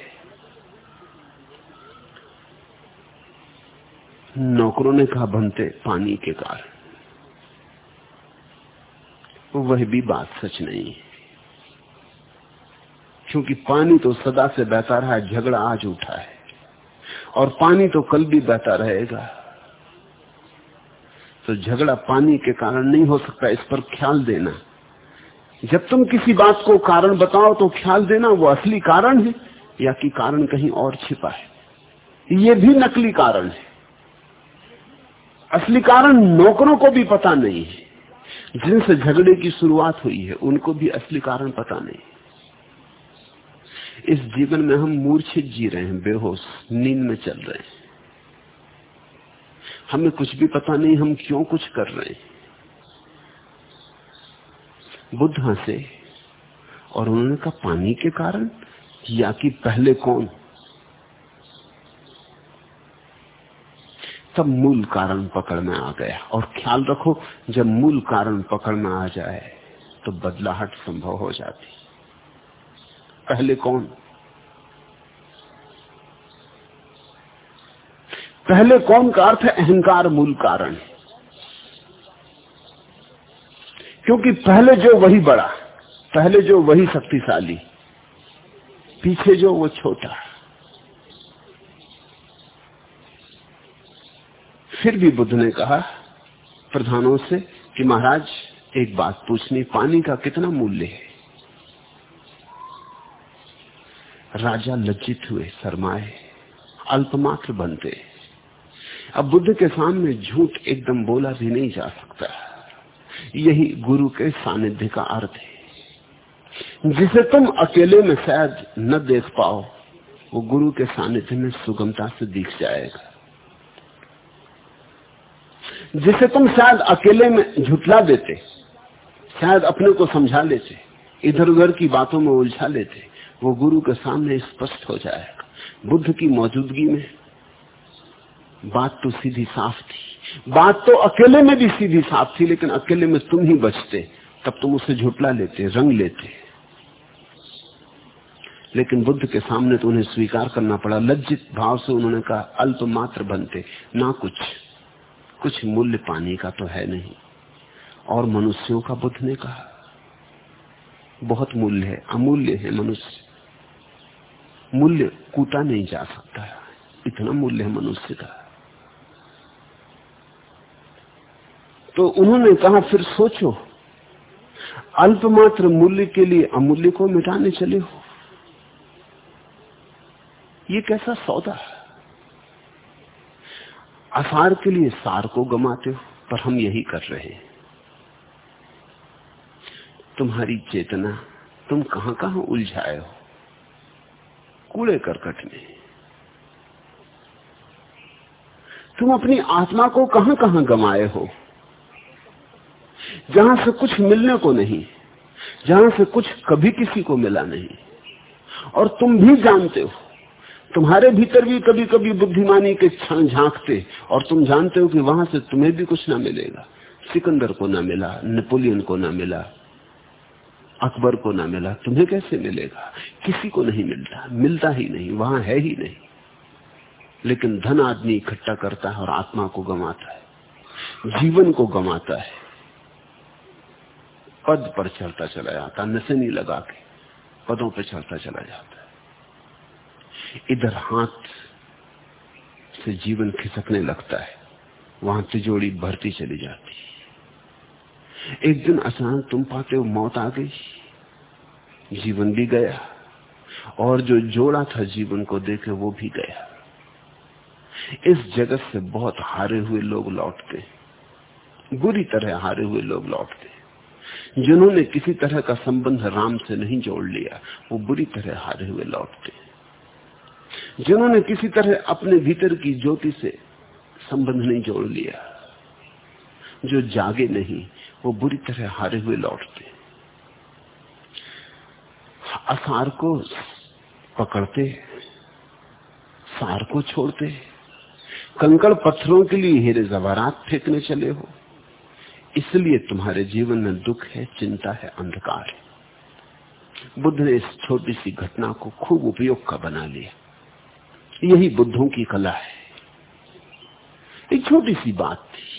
नौकरों ने कहा, बनते पानी के कारण। वह भी बात सच नहीं है। क्योंकि पानी तो सदा से बहता रहा झगड़ा आज उठा है। और पानी तो कल भी बहता रहेगा। तो झगड़ा पानी के कारण नहीं हो सकता, इस पर ख्याल देना। जब तुम किसी बात को कारण बताओ तो ख्याल देना वो असली कारण है, या कि कारण कहीं और छिपा है। ये भी नकली कारण है। असली कारण नौकरों को भी पता नहीं है। जिनसे झगड़े की शुरुआत हुई है, उनको भी असली कारण पता नहीं। इस जीवन में हम मूर्छित जी रहे हैं, बेहोश, नींद में चल रहे हैं। हमें कुछ भी पता नहीं हम क्यों कुछ कर रहे हैं। बुद्ध हंसे और उन्होंने कहा, पानी के कारण या कि पहले कौन? तब मूल कारण पकड़ में आ गया। और ख्याल रखो, जब मूल कारण पकड़ में आ जाए तो बदलाहट संभव हो जाती। पहले कौन? पहले कौन का अर्थ है? अहंकार मूल कारण। क्योंकि पहले जो वही बड़ा, पहले जो वही शक्तिशाली, पीछे जो वो छोटा। फिर भी बुद्ध ने कहा प्रधानों से कि महाराज, एक बात पूछनी, पानी का कितना मूल्य है? राजा लज्जित हुए, शर्माए, अल्पमात्र बनते। अब बुद्ध के सामने झूठ एकदम बोला भी नहीं जा सकता। यही गुरु के सानिध्य का अर्थ है। जिसे तुम अकेले में शायद न देख पाओ, वो गुरु के सानिध्य में सुगमता से दिख जाएगा। जिसे तुम शायद अकेले में झुटला देते, शायद अपने को समझा लेते इधर उधर की बातों में उलझा लेते वो गुरु के सामने स्पष्ट हो जाएगा बुद्ध की मौजूदगी में बात तो सीधी साफ़ थी। बात तो अकेले में भी सीधी साफ़ थी, लेकिन अकेले में तुम ही बचते। तब तुम उसे झुटला लेते, रंग लेते। लेकिन बुद्ध के सामने तो उन्हें स्वीकार करना पड़ा। लज्जित भाव से उन्होंने कहा अल्प मात्र बनते, ना कुछ। कुछ मूल्य पानी का तो है नहीं। और मनुष्यों का बुद्ध ने कहा, बहुत मूल्य है, अमूल्य है मनुष्य। मूल्य कूटा नहीं जा सकता। इतना मूल्य है मनुष्य का। तो उन्होंने कहा, फिर सोचो अल्पमात्र मूल्य के लिए अमूल्य को मिटाने चले हो। ये कैसा सौदा है? असार के लिए सार को गमाते हो, पर हम यही कर रहे हैं। तुम्हारी चेतना, तुम कहाँ कहाँ उलझाए हो? कूड़े करकट में। तुम अपनी आत्मा को कहाँ कहाँ गमाए हो? जहाँ से कुछ मिलने को नहीं, जहाँ से कुछ कभी किसी को मिला नहीं। और तुम भी जानते हो, तुम्हारे भीतर भी कभी कभी बुद्धिमानी के क्षण झांकते, और तुम जानते हो कि वहाँ से तुम्हें भी कुछ ना मिलेगा। सिकंदर को ना मिला, नेपोलियन को ना मिला अकबर को ना मिला, तुम्हें कैसे मिलेगा? किसी को नहीं मिलता मिलता ही नहीं, वहाँ है ही नहीं। लेकिन धन आदमी इकट्ठा करता है और आत्मा को गमाता है, जीवन को गमाता है। पद पर चलता चला जाता नशे नहीं लगा के पदों पर चलता चला जाता है। इधर हाथ से जीवन खिसकने लगता है, वहाँ तिजोड़ी भरती चली जाती एक दिन अचानक तुम पाते हो मौत आ गई। जीवन भी गया। और जो जोड़ा था जीवन को देखे वो भी गया। इस जगत से बहुत हारे हुए लोग लौटते। बुरी तरह हारे हुए लोग लौटते। जिन्होंने किसी तरह का संबंध राम से नहीं जोड़ लिया, वो बुरी तरह हारे हुए लौटते। जिन्होंने किसी तरह अपने भीतर की ज्योति से संबंध नहीं जोड़ लिया, जो जागे नहीं वो बुरी तरह हारे हुए लौटते। असार को पकड़ते, सार को छोड़ते। कंकड़ पत्थरों के लिए हीरे जवारात फेंकने चले हो। इसलिए तुम्हारे जीवन में दुख है, चिंता है, अंधकार है। बुद्ध ने इस छोटी सी घटना को खूब उपयोग का बना लिया। यही बुद्धों की कला है। एक छोटी सी बात थी।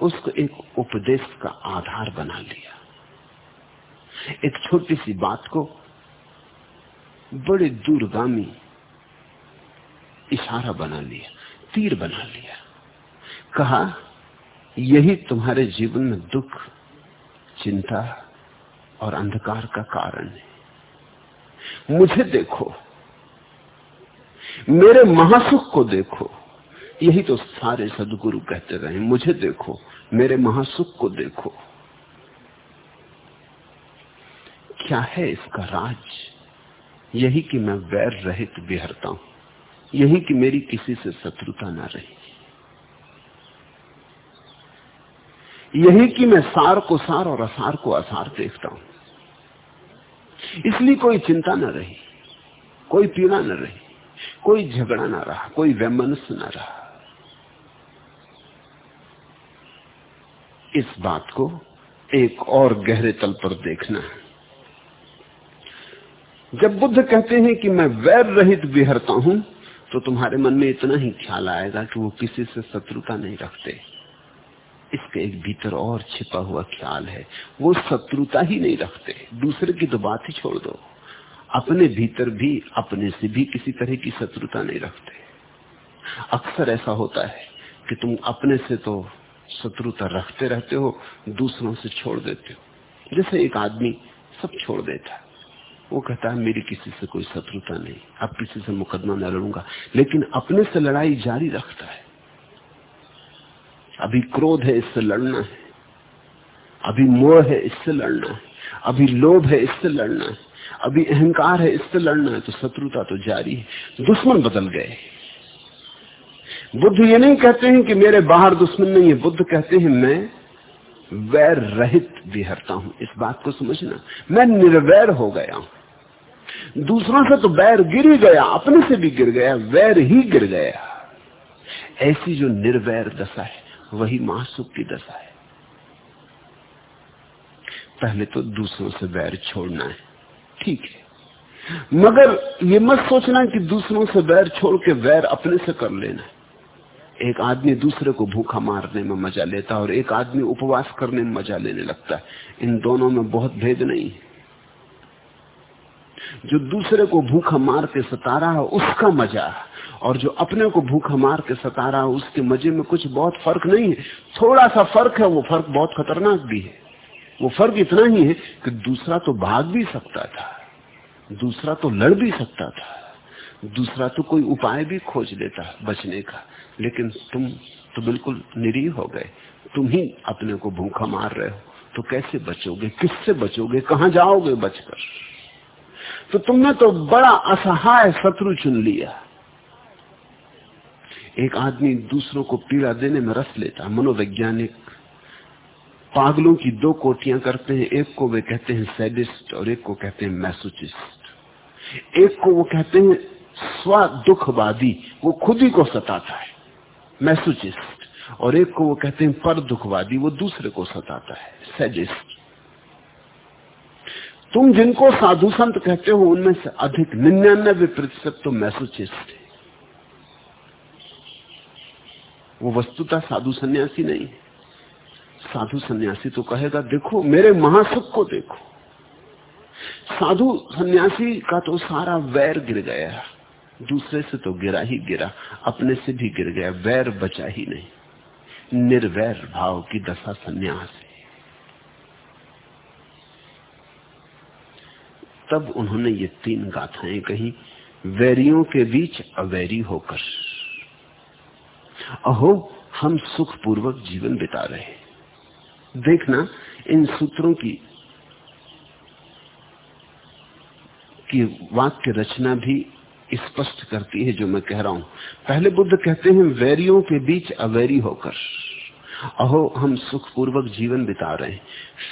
उसको एक उपदेश का आधार बना लिया। एक छोटी सी बात को बड़े दूरगामी इशारा बना लिया, तीर बना लिया। कहा, यही तुम्हारे जीवन में दुख, चिंता और अंधकार का कारण है। मुझे देखो, मेरे महासुख को देखो। यही तो सारे सदगुरु कहते रहे, मुझे देखो, मेरे महासुख को देखो। क्या है इसका राज? यही कि मैं वैर रहित बिहरता हूँ, यही कि मेरी किसी से शत्रुता ना रही। यही कि मैं सार को सार और असार को असार देखता हूँ। इसलिए कोई चिंता न रही, कोई पीड़ा न रही, कोई झगड़ा ना रहा, कोई वैमनस्य न रहा। इस बात को एक और गहरे तल पर देखना है। जब बुद्ध कहते हैं कि मैं वैर रहित विहरता हूँ तो तुम्हारे मन में इतना ही ख्याल आएगा कि वो किसी से शत्रुता नहीं रखते। इसके एक भीतर और छिपा हुआ ख्याल है। वो शत्रुता ही नहीं रखते। दूसरे की तो बात ही छोड़ दो। अपने भीतर भी, अपने से भी किसी तरह की शत्रुता नहीं रखते। अक्सर ऐसा होता है कि तुम अपने से तो शत्रुता रखते रहते हो, दूसरों से छोड़ देते हो। जैसे एक आदमी सब छोड़ देता है। वो कहता है, मेरी किसी से कोई शत्रुता नहीं, अब किसी से मुकदमा न लड़ूँगा। लेकिन अपने से लड़ाई जारी रखता है। अभी क्रोध है, इससे लड़ना है। अभी मोह है, इससे लड़ना है। अभी लोभ है, इससे लड़ना है। अभी अहंकार है, इससे लड़ना है। तो शत्रुता तो जारी है। दुश्मन बदल गए। बुद्ध ये नहीं कहते हैं कि मेरे बाहर दुश्मन नहीं है। बुद्ध कहते हैं, मैं वैर रहित विहरता हूँ। इस बात को समझना। मैं निर्वैर हो गया हूँ। दूसरों से तो बैर गिर ही गया, अपने से भी गिर गया, वैर ही गिर गया। ऐसी जो निर्वैर दशा है, वही महासुख की दशा है। पहले तो दूसरों से वैर छोड़ना है। ठीक है। मगर ये मत सोचना कि दूसरों से वैर छोड़ के वैर अपने से कर लेना एक आदमी दूसरे को भूखा मारने में मज़ा लेता और एक आदमी उपवास करने में मज़ा लेने लगता है। इन दोनों में बहुत भेद नहीं। है जो दूसरे को भूखा मार के सता रहा है, उसका मज़ा और जो अपने को भूखा मार के सता रहा है, उसके मज़े में कुछ बहुत फ़र्क नहीं है। थोड़ा सा फ़र्क है, वो फ़र्क बहुत खतरनाक भी है। वो फ़र्क इतना ही है कि दूसरा तो भाग भी सकता था, दूसरा तो लड़ भी सकता था, दूसरा तो कोई उपाय भी खोज लेता बचने का। लेकिन तुम तो बिल्कुल निरीह हो गए। तुम ही अपने को भूखा मार रहे हो। तो कैसे बचोगे? किससे बचोगे? कहा जाओगे बचकर? तो तुमने तो बड़ा असहाय शत्रु चुन लिया। एक आदमी दूसरों को पीड़ा देने में रस लेता मनोवैज्ञानिक पागलों की दो कोटियाँ करते हैं। एक को वे कहते हैं सैडिस्ट और एक को कहते हैं मैसोचिस्ट एक को वो कहते हैं स्व दुखवादी वो खुद ही को सताता है। मैसोचिस्ट और एक को वो कहते हैं पर दुखवादी वो दूसरे को सताता है सैडिस्ट तुम जिनको साधु संत कहते हो, उनमें से अधिक निन्यानबे प्रतिशत तो मैसोचिस्ट है। वो वस्तुता साधु सन्यासी नहीं है। साधु सन्यासी तो कहेगा, देखो, मेरे महासुख को देखो। साधु सन्यासी का तो सारा वैर गिर गया दूसरे से तो गिरा ही गिरा, अपने से भी गिर गया, वैर बचा ही नहीं। निर्वैर भाव की दशा संन्यास है। तब उन्होंने ये तीन गाथाएँ कही, वैरियों के बीच अवैरी होकर, अहो, हम सुख पूर्वक जीवन बिता रहे देखना, इन सूत्रों की की वाक्य रचना भी स्पष्ट करती है जो मैं कह रहा हूँ। पहले बुद्ध कहते हैं, वैरियों के बीच अवैरी होकर। अहो, हम सुखपूर्वक जीवन बिता रहे हैं।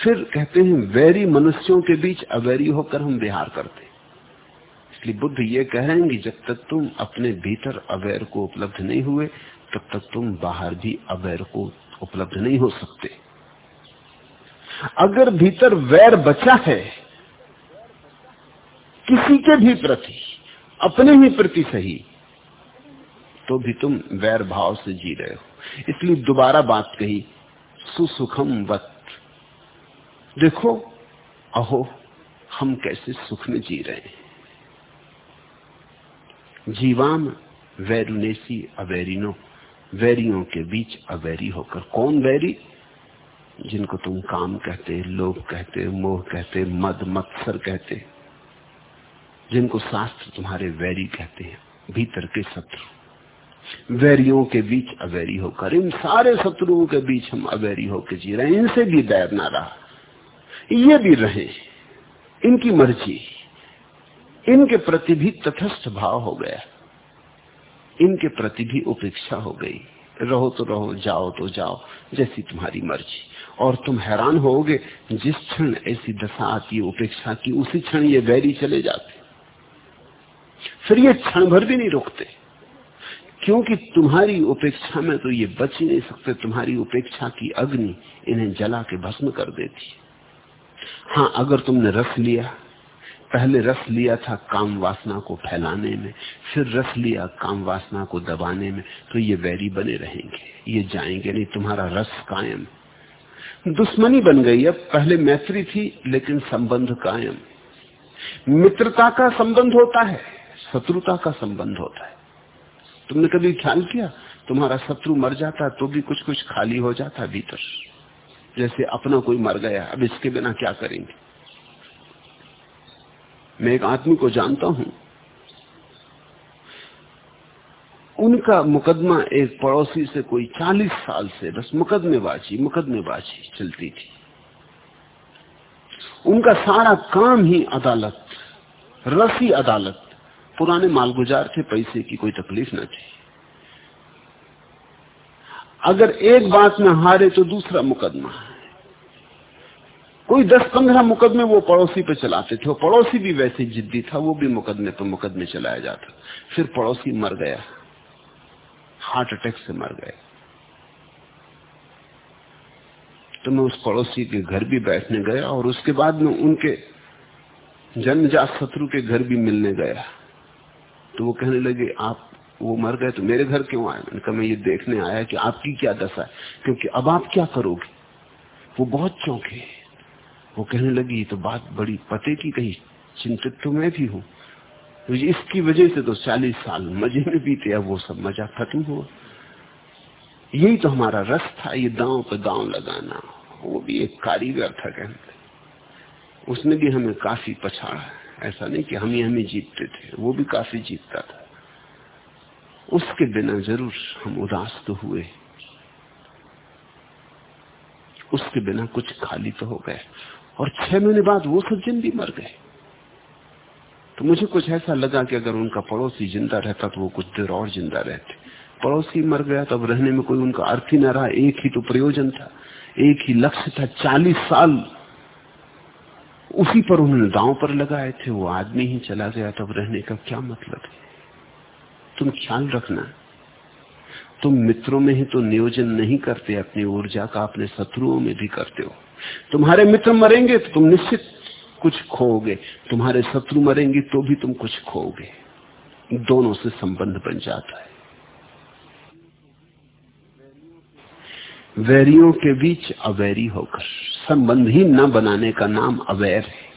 फिर कहते हैं, वैरी मनुष्यों के बीच अवैरी होकर हम विहार करते इसलिए बुद्ध ये कह रहे हैं कि जब तक तुम अपने भीतर अवैर को उपलब्ध नहीं हुए, तब तक तुम बाहर भी अवैर को उपलब्ध नहीं हो सकते। अगर भीतर वैर बचा है, किसी के भी प्रति अपने ही प्रति सही तो भी तुम वैर भाव से जी रहे हो। इसलिए दोबारा बात कही, सुसुखम वत। देखो, अहो, हम कैसे सुख में जी रहे हैं। जीवाम वैरुनेसी अवैरिनो, वैरियों के बीच अवैरी होकर। कौन वैरी? जिनको तुम काम कहते, लोभ कहते, मोह कहते, मद, मत्सर कहते। जिनको शास्त्र तुम्हारे वैरी कहते हैं, भीतर के शत्रु। वैरियों के बीच अवैरी होकर, इन सारे शत्रुओं के बीच हम अवैरी होकर जी रहे इनसे भी दैर ना रहा। ये भी रहे, इनकी मर्ज़ी। इनके प्रति भी तथस्थ भाव हो गया। इनके प्रति भी उपेक्षा हो गई। रहो तो रहो, जाओ तो जाओ, जैसी तुम्हारी मर्ज़ी। और तुम हैरान होगे, जिस क्षण ऐसी दशा आती, उपेक्षा की, उसी क्षण ये वैरी चले जाते। फिर ये क्षण भर भी नहीं रोकते। क्योंकि तुम्हारी उपेक्षा में तो ये बच ही नहीं सकते, तुम्हारी उपेक्षा की अग्नि इन्हें जला के भस्म कर देती हाँ। अगर तुमने रस लिया, पहले रस लिया था काम वासना को फैलाने में, फिर रस लिया काम वासना को दबाने में तो ये वैरी बने रहेंगे, ये जाएँगे नहीं, तुम्हारा रस कायम। दुश्मनी बन गई अब पहले मैत्री थी, लेकिन संबंध कायम। मित्रता का संबंध होता है। शत्रुता का संबंध होता है। तुमने कभी ख्याल किया? तुम्हारा शत्रु मर जाता तो भी कुछ कुछ खाली हो जाता भीतर। जैसे अपना कोई मर गया, अब इसके बिना क्या करेंगे? मैं एक आदमी को जानता हूँ। उनका मुकदमा एक पड़ोसी से कोई चालीस साल से बस मुकदमेबाजी मुकदमेबाजी चलती थी। उनका सारा काम ही अदालत रसी अदालत पुराने मालगुजार थे, पैसे की कोई तकलीफ़ न थी। अगर एक बात में हारे तो दूसरा मुकदमा है। कोई दस पंद्रह मुकदमे वो पड़ोसी पे चलाते थे पड़ोसी भी वैसे जिद्दी था, वो भी मुकदमे पर मुकदमे चलाया जाता। फिर पड़ोसी मर गया। हार्ट अटैक से मर गए तो मैं उस पड़ोसी के घर भी बैठने गया, और उसके बाद में उनके जन्मजात शत्रु के घर भी मिलने गया। तो वो कहने लगे, आप, वो मर गए तो मेरे घर क्यों आए? मैंने कहा, मैं ये देखने आया कि आपकी क्या दशा है, क्योंकि अब आप क्या करोगे? वो बहुत चौंके। वो कहने लगी तो बात बड़ी पते की कही, चिंतित तो मैं भी हूँ। तो इसकी वजह से तो चालीस साल मज़े में बीते, अब वो सब मज़ा खत्म हुआ। यही तो हमारा रस था, ये दांव पे दांव लगाना। वो भी एक कारीगर था कहते उसने भी हमें काफ़ी पछाड़ा ऐसा नहीं कि हम ही हमें जीतते थे, वो भी काफ़ी जीतता था। उसके बिना ज़रूर हम उदास तो हुए। उसके बिना कुछ खाली तो हो गए। और छह महीने बाद वो सज्जन भी मर गए। तो मुझे कुछ ऐसा लगा कि अगर उनका पड़ोसी ज़िंदा रहता तो वो कुछ देर और ज़िंदा रहते। पड़ोसी मर गया तब रहने में कोई उनका अर्थ ही न रहा। एक ही तो प्रयोजन था। एक ही लक्ष्य था। चालीस साल उसी पर उन्होंने दांव पर लगाए थे, वो आदमी ही चला गया, तब रहने का क्या मतलब है? तुम ख्याल रखना, तुम मित्रों में ही तो नियोजन नहीं करते, अपनी ऊर्जा का अपने शत्रुओं में भी करते हो। तुम्हारे मित्र मरेंगे तो तुम निश्चित कुछ खोगे तुम्हारे शत्रु मरेंगे तो भी तुम कुछ खोगे दोनों से संबंध बन जाता है। वैरियों के बीच अवैरी होकर। संबंध ही न बनाने का नाम अवैर है।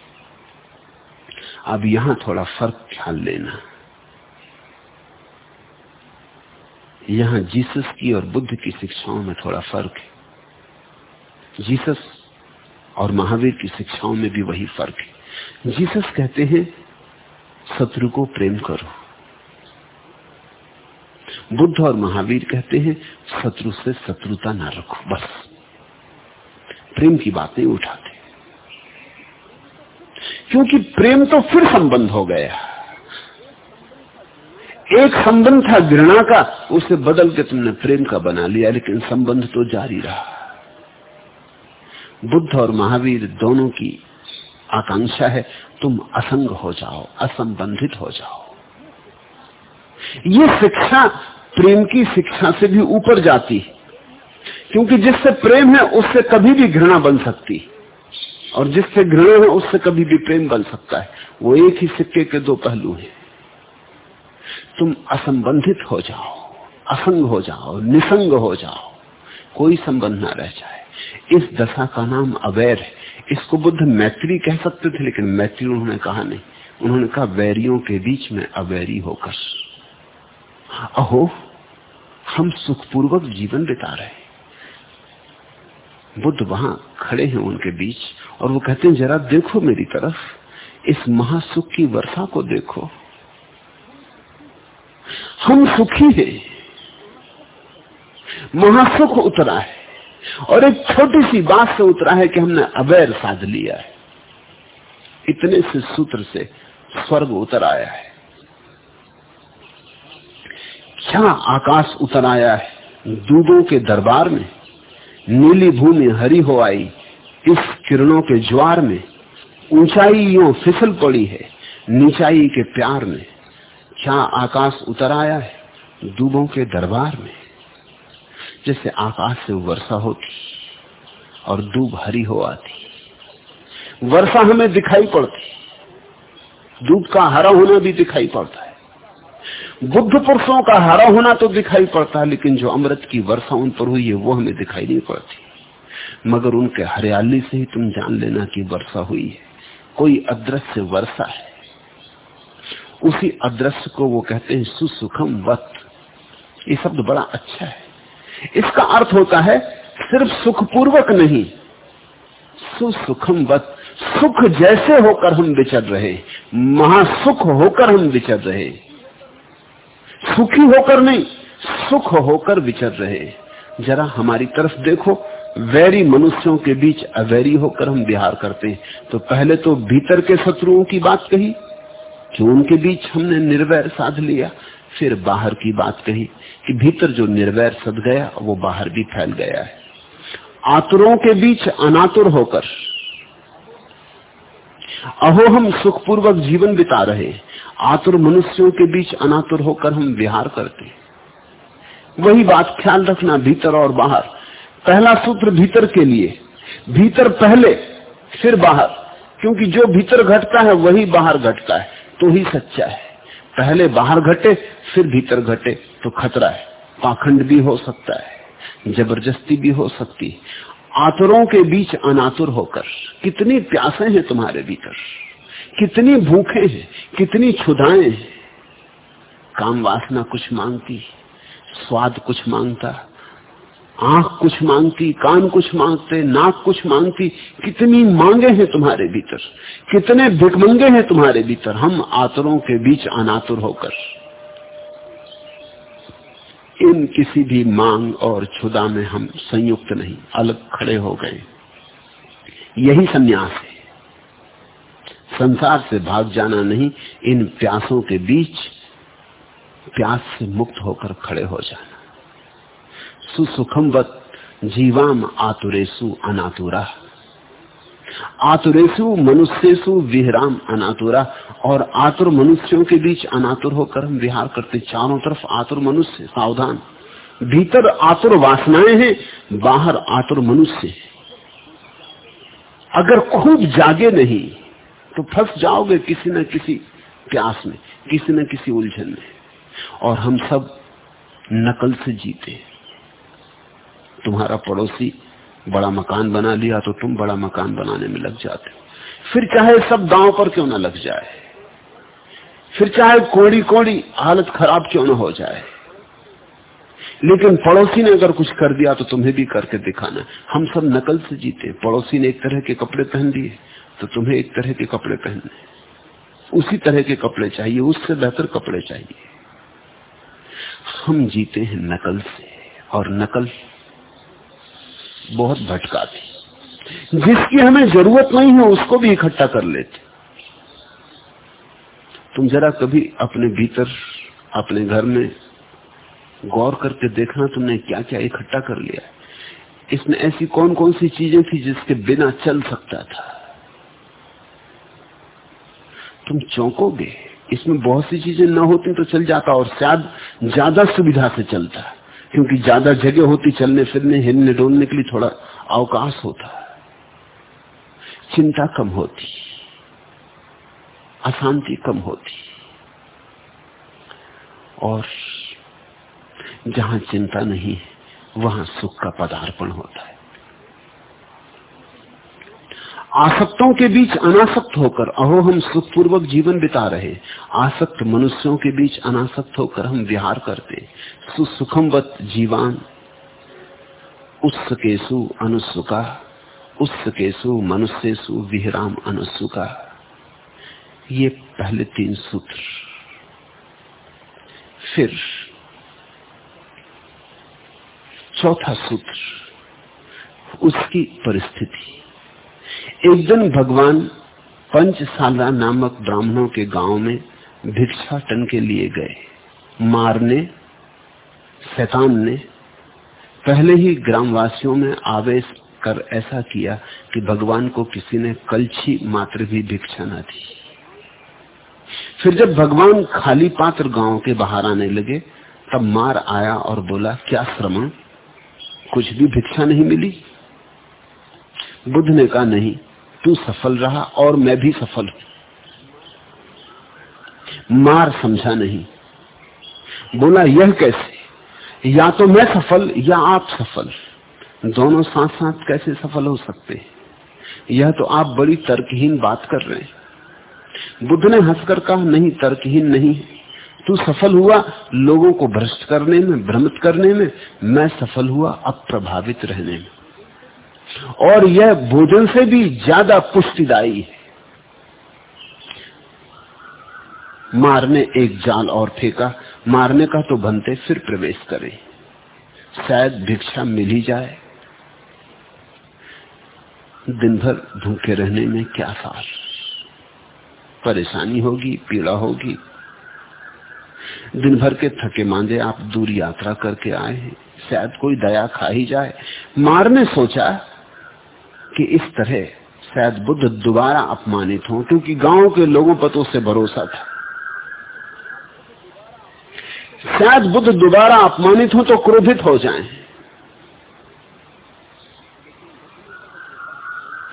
अब यहाँ थोड़ा फ़र्क ख्याल लेना। यहाँ जीसस की और बुद्ध की शिक्षाओं में थोड़ा फ़र्क है। जीसस और महावीर की शिक्षाओं में भी वही फ़र्क है। जीसस कहते हैं, शत्रु को प्रेम करो। बुद्ध और महावीर कहते हैं, शत्रु से शत्रुता ना रखो, बस। प्रेम की बात उठाते क्योंकि प्रेम तो फिर संबंध हो गया। एक संबंध था घृणा का, उसे बदल के तुमने प्रेम का बना लिया, लेकिन संबंध तो जारी रहा। बुद्ध और महावीर दोनों की आकांक्षा है, तुम असंग हो जाओ, असंबंधित हो जाओ। ये शिक्षा, प्रेम की शिक्षा से भी ऊपर जाती क्योंकि जिससे प्रेम है, उससे कभी भी घृणा बन सकती और जिससे घृणा है, उससे कभी भी प्रेम बन सकता है। वो एक ही सिक्के के दो पहलू हैं। तुम असंबंधित हो जाओ, असंग हो जाओ, निसंग हो जाओ। कोई संबंध ना रह जाए। इस दशा का नाम अवैर है। इसको बुद्ध मैत्री कह सकते थे, लेकिन मैत्री उन्होंने कहा नहीं। उन्होंने कहा, वैरियों के बीच में अवैरी होकर। अहो, हम सुखपूर्वक जीवन बिता रहे बुद्ध वहाँ खड़े हैं उनके बीच और वो कहते हैं, जरा देखो मेरी तरफ़, इस महासुख की वर्षा को देखो। हम सुखी हैं। महासुख उतरा है और एक छोटी सी बात से उतरा है कि हमने अवैर साध लिया है। इतने से सूत्र से स्वर्ग उतर आया है। क्या आकाश उतर आया है? दूधों के दरबार में नीली भूमि हरी हो आई। इस किरणों के ज्वार में ऊंचाई यो फिसल पड़ी है, नीचाई के प्यार में। क्या आकाश उतर आया है, दूबों के दरबार में। जैसे आकाश से वर्षा होती और दूब हरी हो आती। वर्षा हमें दिखाई पड़ती, दूब का हरा होना भी दिखाई पड़ता। है बुद्ध पुरुषों का हरा होना तो दिखाई पड़ता है, लेकिन जो अमृत की वर्षा उन पर हुई है, वो हमें दिखाई नहीं पड़ती। मगर उनके हरियाली से ही तुम जान लेना कि वर्षा हुई है। कोई अदृश्य वर्षा है। उसी अदृश्य को वो कहते हैं सुसुखम वत। ये शब्द बड़ा अच्छा है। इसका अर्थ होता है, सिर्फ़ सुखपूर्वक नहीं, सुसुखम वत। सुख जैसे होकर हम विचर रहे, महासुख होकर हम विचर रहे। सुखी होकर नहीं, सुख होकर विचर रहे। जरा हमारी तरफ़ देखो, वैरी मनुष्यों के बीच अवैरी होकर हम विहार करते हैं। तो पहले तो भीतर के शत्रुओं की बात कही, कि उनके बीच हमने निर्वैर साध लिया, फिर बाहर की बात कही, कि भीतर जो निर्वैर सद गया, वो बाहर भी फैल गया है। आतुरों के बीच अनातुर होकर, अहो हम सुखपूर्वक जीवन बिता रहे आतुर मनुष्यों के बीच अनातुर होकर हम विहार करते हैं। वही बात ख्याल रखना भीतर और बाहर। पहला सूत्र भीतर के लिए। भीतर पहले, फिर बाहर। क्योंकि जो भीतर घटता है, वही बाहर घटता है। तो ही सच्चा है। पहले बाहर घटे, फिर भीतर घटे तो खतरा है। पाखंड भी हो सकता है, ज़बरदस्ती भी हो सकती है। आतुरों के बीच अनातुर होकर। कितनी प्यासे हैं तुम्हारे भीतर। कितनी भूखे हैं, कितनी क्षुधाएँ हैं। काम वासना कुछ मांगती, स्वाद कुछ माँगता, आँख कुछ मांगती, कान कुछ मांगते, नाक कुछ मांगती, कितनी मांगे हैं तुम्हारे भीतर, कितने भिकमंगे हैं तुम्हारे भीतर, हम आतरों के बीच अनातुर होकर। इन किसी भी मांग और छुदा में हम संयुक्त नहीं, अलग खड़े हो गए। यही संन्यास संसार से भाग जाना नहीं, इन प्यासों के बीच प्यास से मुक्त होकर खड़े हो जाना। सुसुखम वत जीवाम आतुरेसु अनातुरा। आतुरेसु मनुष्यसु विहराम अनातुरा। और आतुर मनुष्यों के बीच अनातुर होकर हम विहार करते, चारों तरफ़ आतुर मनुष्य, सावधान। भीतर आतुर वासनाएँ हैं, बाहर आतुर मनुष्य अगर खूब जागे नहीं तो फंस जाओगे किसी न किसी प्यास में, किसी न किसी उलझन में। और हम सब नकल से जीते तुम्हारा पड़ोसी बड़ा मकान बना लिया तो तुम बड़ा मकान बनाने में लग जाते हो। फिर चाहे सब दांव पर क्यों ना लग जाए। फिर चाहे कोड़ी कोड़ी हालत खराब क्यों ना हो जाए। लेकिन पड़ोसी ने अगर कुछ कर दिया तो तुम्हें भी करके दिखाना। हम सब नकल से जीते पड़ोसी ने एक तरह के कपड़े पहन दिए तो तुम्हें एक तरह के कपड़े पहनने उसी तरह के कपड़े चाहिए, उससे बेहतर कपड़े चाहिए। हम जीते हैं नकल से, और नकल बहुत भटकाती। जिसकी हमें ज़रूरत नहीं है, उसको भी इकट्ठा कर लेते। तुम जरा कभी अपने भीतर, अपने घर में गौर करके देखना तुमने क्या क्या इकट्ठा कर लिया इसमें ऐसी कौन कौन सी चीज़ें थी जिसके बिना चल सकता था? तुम चौंकोगे। इसमें बहुत सी चीज़ें न होती तो चल जाता और शायद ज़्यादा सुविधा से चलता। क्योंकि ज़्यादा जगह होती चलने फिरने, हिलने डोलने के लिए थोड़ा अवकाश होता। चिंता कम होती। अशांति कम होती। और जहाँ चिंता नहीं है, वहाँ सुख का पदार्पण होता है। आसक्तों के बीच अनासक्त होकर अहो, हम सुखपूर्वक जीवन बिता रहे। आसक्त मनुष्यों के बीच अनासक्त होकर हम विहार करते। सुसुखमवत जीवान उत्सकेशु अनुसुका उत्सकेशु मनुष्यसु विहराम अनुसुका। ये पहले तीन सूत्र। फिर चौथा सूत्र, उसकी परिस्थिति। एक दिन भगवान पंचशाला नामक ब्राह्मणों के गाँव में भिक्षाटन के लिए गए। मारने, शैतान ने पहले ही ग्रामवासियों में आवेश कर ऐसा किया कि भगवान को किसी ने कलछी मात्र भी भिक्षा न दी। फिर जब भगवान खाली पात्र गाँव के बाहर आने लगे, तब मार आया और बोला, क्या श्रमण? कुछ भी भिक्षा नहीं मिली? बुद्ध ने कहा, नहीं तू सफल रहा और मैं भी सफल हूँ। मार समझा नहीं। बोला, यह कैसे? या तो मैं सफल या आप सफल। दोनों साथ साथ कैसे सफल हो सकते यह तो आप बड़ी तर्कहीन बात कर रहे हैं। बुद्ध ने हंसकर कहा, नहीं, तर्कहीन नहीं तू सफल हुआ लोगों को भ्रष्ट करने में, भ्रमित करने में, मैं सफल हुआ अप्रभावित रहने में। और यह भोजन से भी ज़्यादा पुष्टिदायी है। मारने एक जाल और फेंका, मारने का तो बनते फिर प्रवेश करें। शायद भिक्षा मिल ही जाए। दिन भर भूखे रहने में क्या सार परेशानी होगी, पीड़ा होगी। दिन भर के थके मांदे आप दूर यात्रा करके आए हैं। शायद कोई दया खा ही जाए। मारने सोचा कि इस तरह शायद बुद्ध दोबारा अपमानित हो, क्योंकि गाँव के लोगों पर तो उससे भरोसा था। शायद बुद्ध दोबारा अपमानित हो तो क्रोधित हो जाएँ।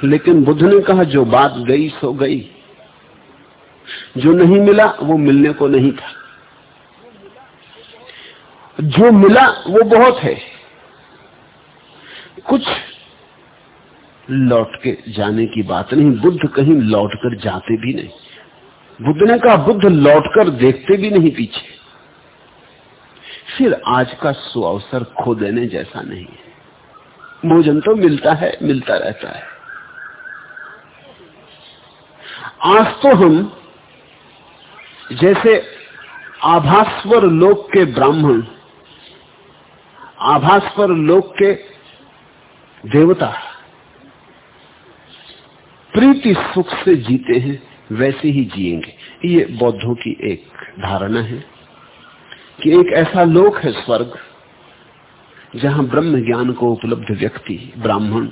लेकिन बुद्ध ने कहा, जो बात गई, सो गई। जो नहीं मिला, वो मिलने को नहीं था। जो मिला, वो बहुत है। कुछ लौट के जाने की बात नहीं, बुद्ध कहीं लौट कर जाते भी नहीं। बुद्ध ने कहा, बुद्ध लौटकर देखते भी नहीं पीछे। फिर आज का सु अवसर खो देने जैसा नहीं है। भोजन तो मिलता है, मिलता रहता है। आज तो हम जैसे आभास्वर लोक के ब्राह्मण आभास पर लोक के देवता प्रीति सुख से जीते हैं, वैसे ही जिएँगे। ये बौद्धों की एक धारणा है कि एक ऐसा लोक है स्वर्ग, जहाँ ब्रह्म ज्ञान को उपलब्ध व्यक्ति, ब्राह्मण,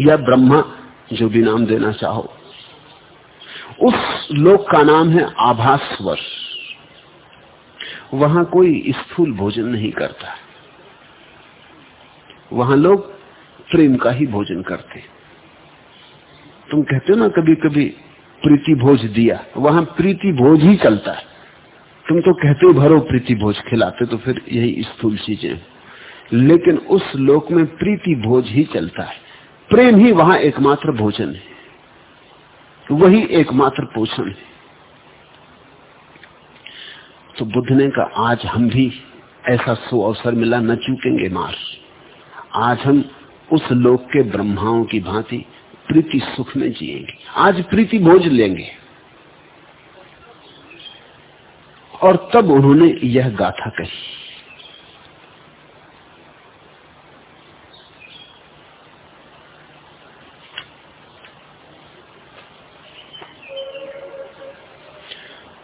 या ब्रह्मा जो भी नाम देना चाहो, उस लोक का नाम है आभास्वर। वहाँ कोई स्थूल भोजन नहीं करता। वहाँ लोग प्रेम का ही भोजन करते तुम कहते हो ना कभी कभी प्रीति भोज दिया, वहाँ प्रीति भोज ही चलता है। तुम तो कहते हो, भरो प्रीति भोज, खिलाते तो फिर यही स्थूल चीज़ें। लेकिन उस लोक में प्रीति भोज ही चलता है। प्रेम ही वहाँ एकमात्र भोजन है। वही एकमात्र पोषण है। तो बुद्ध ने कहा, आज हम भी ऐसा सो अवसर मिला, न चूकेंगे मार। आज हम उस लोक के ब्रह्माओं की भांति प्रीति सुख में जिएँगे। आज प्रीति भोज लेंगे। और तब उन्होंने यह गाथा कही।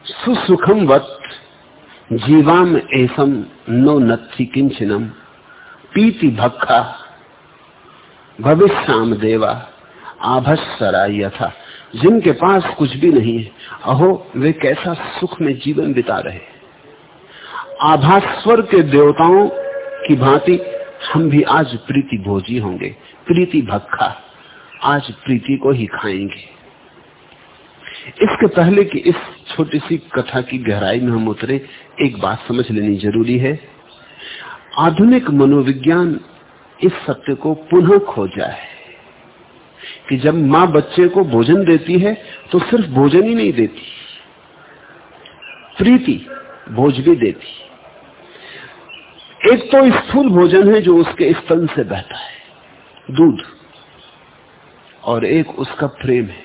सुसुखम वत जीवाम एसम नो नथी किंचनम पीति भक्खा भविष्याम देवा आभस्सरा यथा। जिनके पास कुछ भी नहीं है, अहो, वे कैसा सुख में जीवन बिता रहे आभास्वर के देवताओं की भांति हम भी आज प्रीति भोजी होंगे, प्रीति भक्खा। आज प्रीति को ही खाएँगे। इसके पहले कि इस छोटी सी कथा की गहराई में हम उतरे, एक बात समझ लेनी ज़रूरी है। आधुनिक मनोविज्ञान इस सत्य को पुनः खोजा है। कि जब माँ बच्चे को भोजन देती है तो सिर्फ़ भोजन ही नहीं देती। प्रीति भोज भी देती। एक तो स्थूल भोजन है जो उसके स्तन से बहता है, दूध। और एक उसका प्रेम है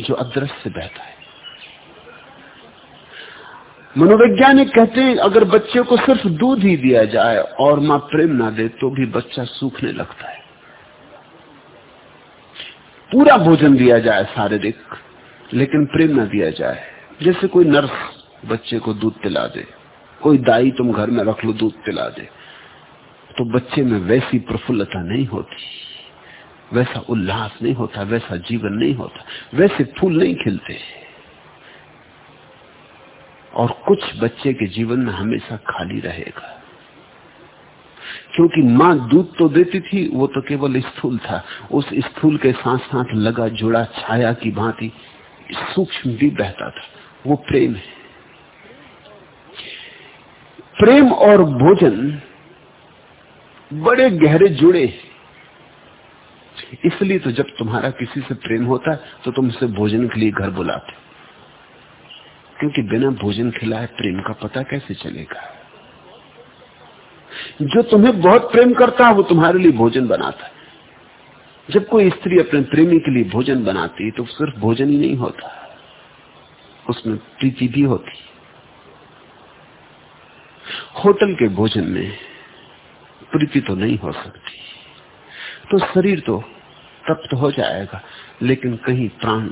जो अदृश्य से बहता है। मनोवैज्ञानिक कहते हैं, अगर बच्चे को सिर्फ़ दूध ही दिया जाए और माँ प्रेम ना दे तो भी बच्चा सूखने लगता है। पूरा भोजन दिया जाए शारीरिक, लेकिन प्रेम ना दिया जाए। जैसे कोई नर्स बच्चे को दूध पिला दे, कोई दाई तुम घर में रख लो दूध पिला दे तो बच्चे में वैसी प्रफुल्लता नहीं होती, वैसा उल्लास नहीं होता, वैसा जीवन नहीं होता, वैसे फूल नहीं खिलते। और कुछ बच्चे के जीवन में हमेशा खाली रहेगा। क्योंकि माँ दूध तो देती थी, वो तो केवल स्थूल था। उस स्थूल के साथ साथ लगा जुड़ा छाया की भांति सूक्ष्म भी बहता था। वो प्रेम है। प्रेम और भोजन बड़े गहरे जुड़े इसलिए तो जब तुम्हारा किसी से प्रेम होता है तो तुम उसे भोजन के लिए घर बुलाते क्योंकि बिना भोजन खिलाए प्रेम का पता कैसे चलेगा? जो तुम्हें बहुत प्रेम करता है, वो तुम्हारे लिए भोजन बनाता है। जब कोई स्त्री अपने प्रेमी के लिए भोजन बनाती तो सिर्फ़ भोजन ही नहीं होता। उसमें प्रीति भी होती होटल के भोजन में प्रीति तो नहीं हो सकती। तो शरीर तो तप्त हो जाएगा, लेकिन कहीं प्राण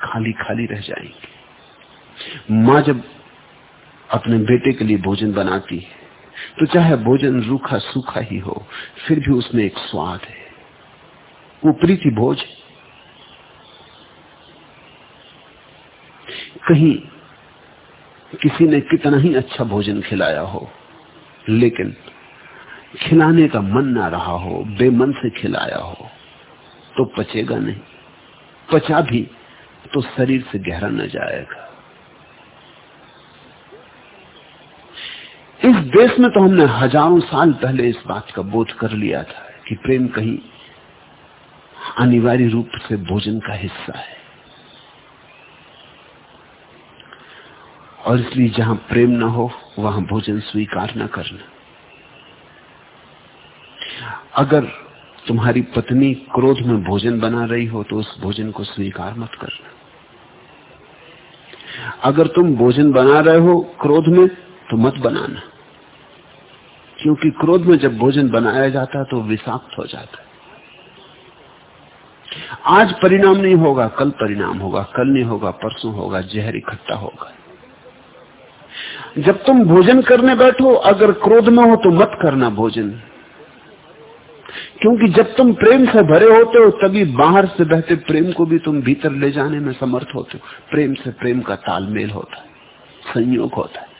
खाली खाली रह जाएँगे। माँ जब अपने बेटे के लिए भोजन बनाती है तो चाहे भोजन रूखा सूखा ही हो, फिर भी उसमें एक स्वाद है। वो प्रीति भोज कहीं किसी ने कितना ही अच्छा भोजन खिलाया हो, लेकिन खिलाने का मन ना रहा हो, बेमन से खिलाया हो तो पचेगा नहीं। पचा भी तो शरीर से गहरा न जाएगा। इस देश में तो हमने हज़ारों साल पहले इस बात का बोध कर लिया था कि प्रेम कहीं अनिवार्य रूप से भोजन का हिस्सा है। और इसलिए जहाँ प्रेम ना हो, वहाँ भोजन स्वीकार न करना। अगर तुम्हारी पत्नी क्रोध में भोजन बना रही हो तो उस भोजन को स्वीकार मत करना। अगर तुम भोजन बना रहे हो क्रोध में तो मत बनाना। क्योंकि क्रोध में जब भोजन बनाया जाता है तो विषाक्त हो जाता है। आज परिणाम नहीं होगा, कल परिणाम होगा, कल नहीं होगा, परसों होगा, जहर इकट्ठा होगा। जब तुम भोजन करने बैठो, अगर क्रोध में हो तो मत करना भोजन। क्योंकि जब तुम प्रेम से भरे होते हो, तभी बाहर से बहते प्रेम को भी तुम भीतर ले जाने में समर्थ होते हो। प्रेम से प्रेम का तालमेल होता है, संयोग होता है।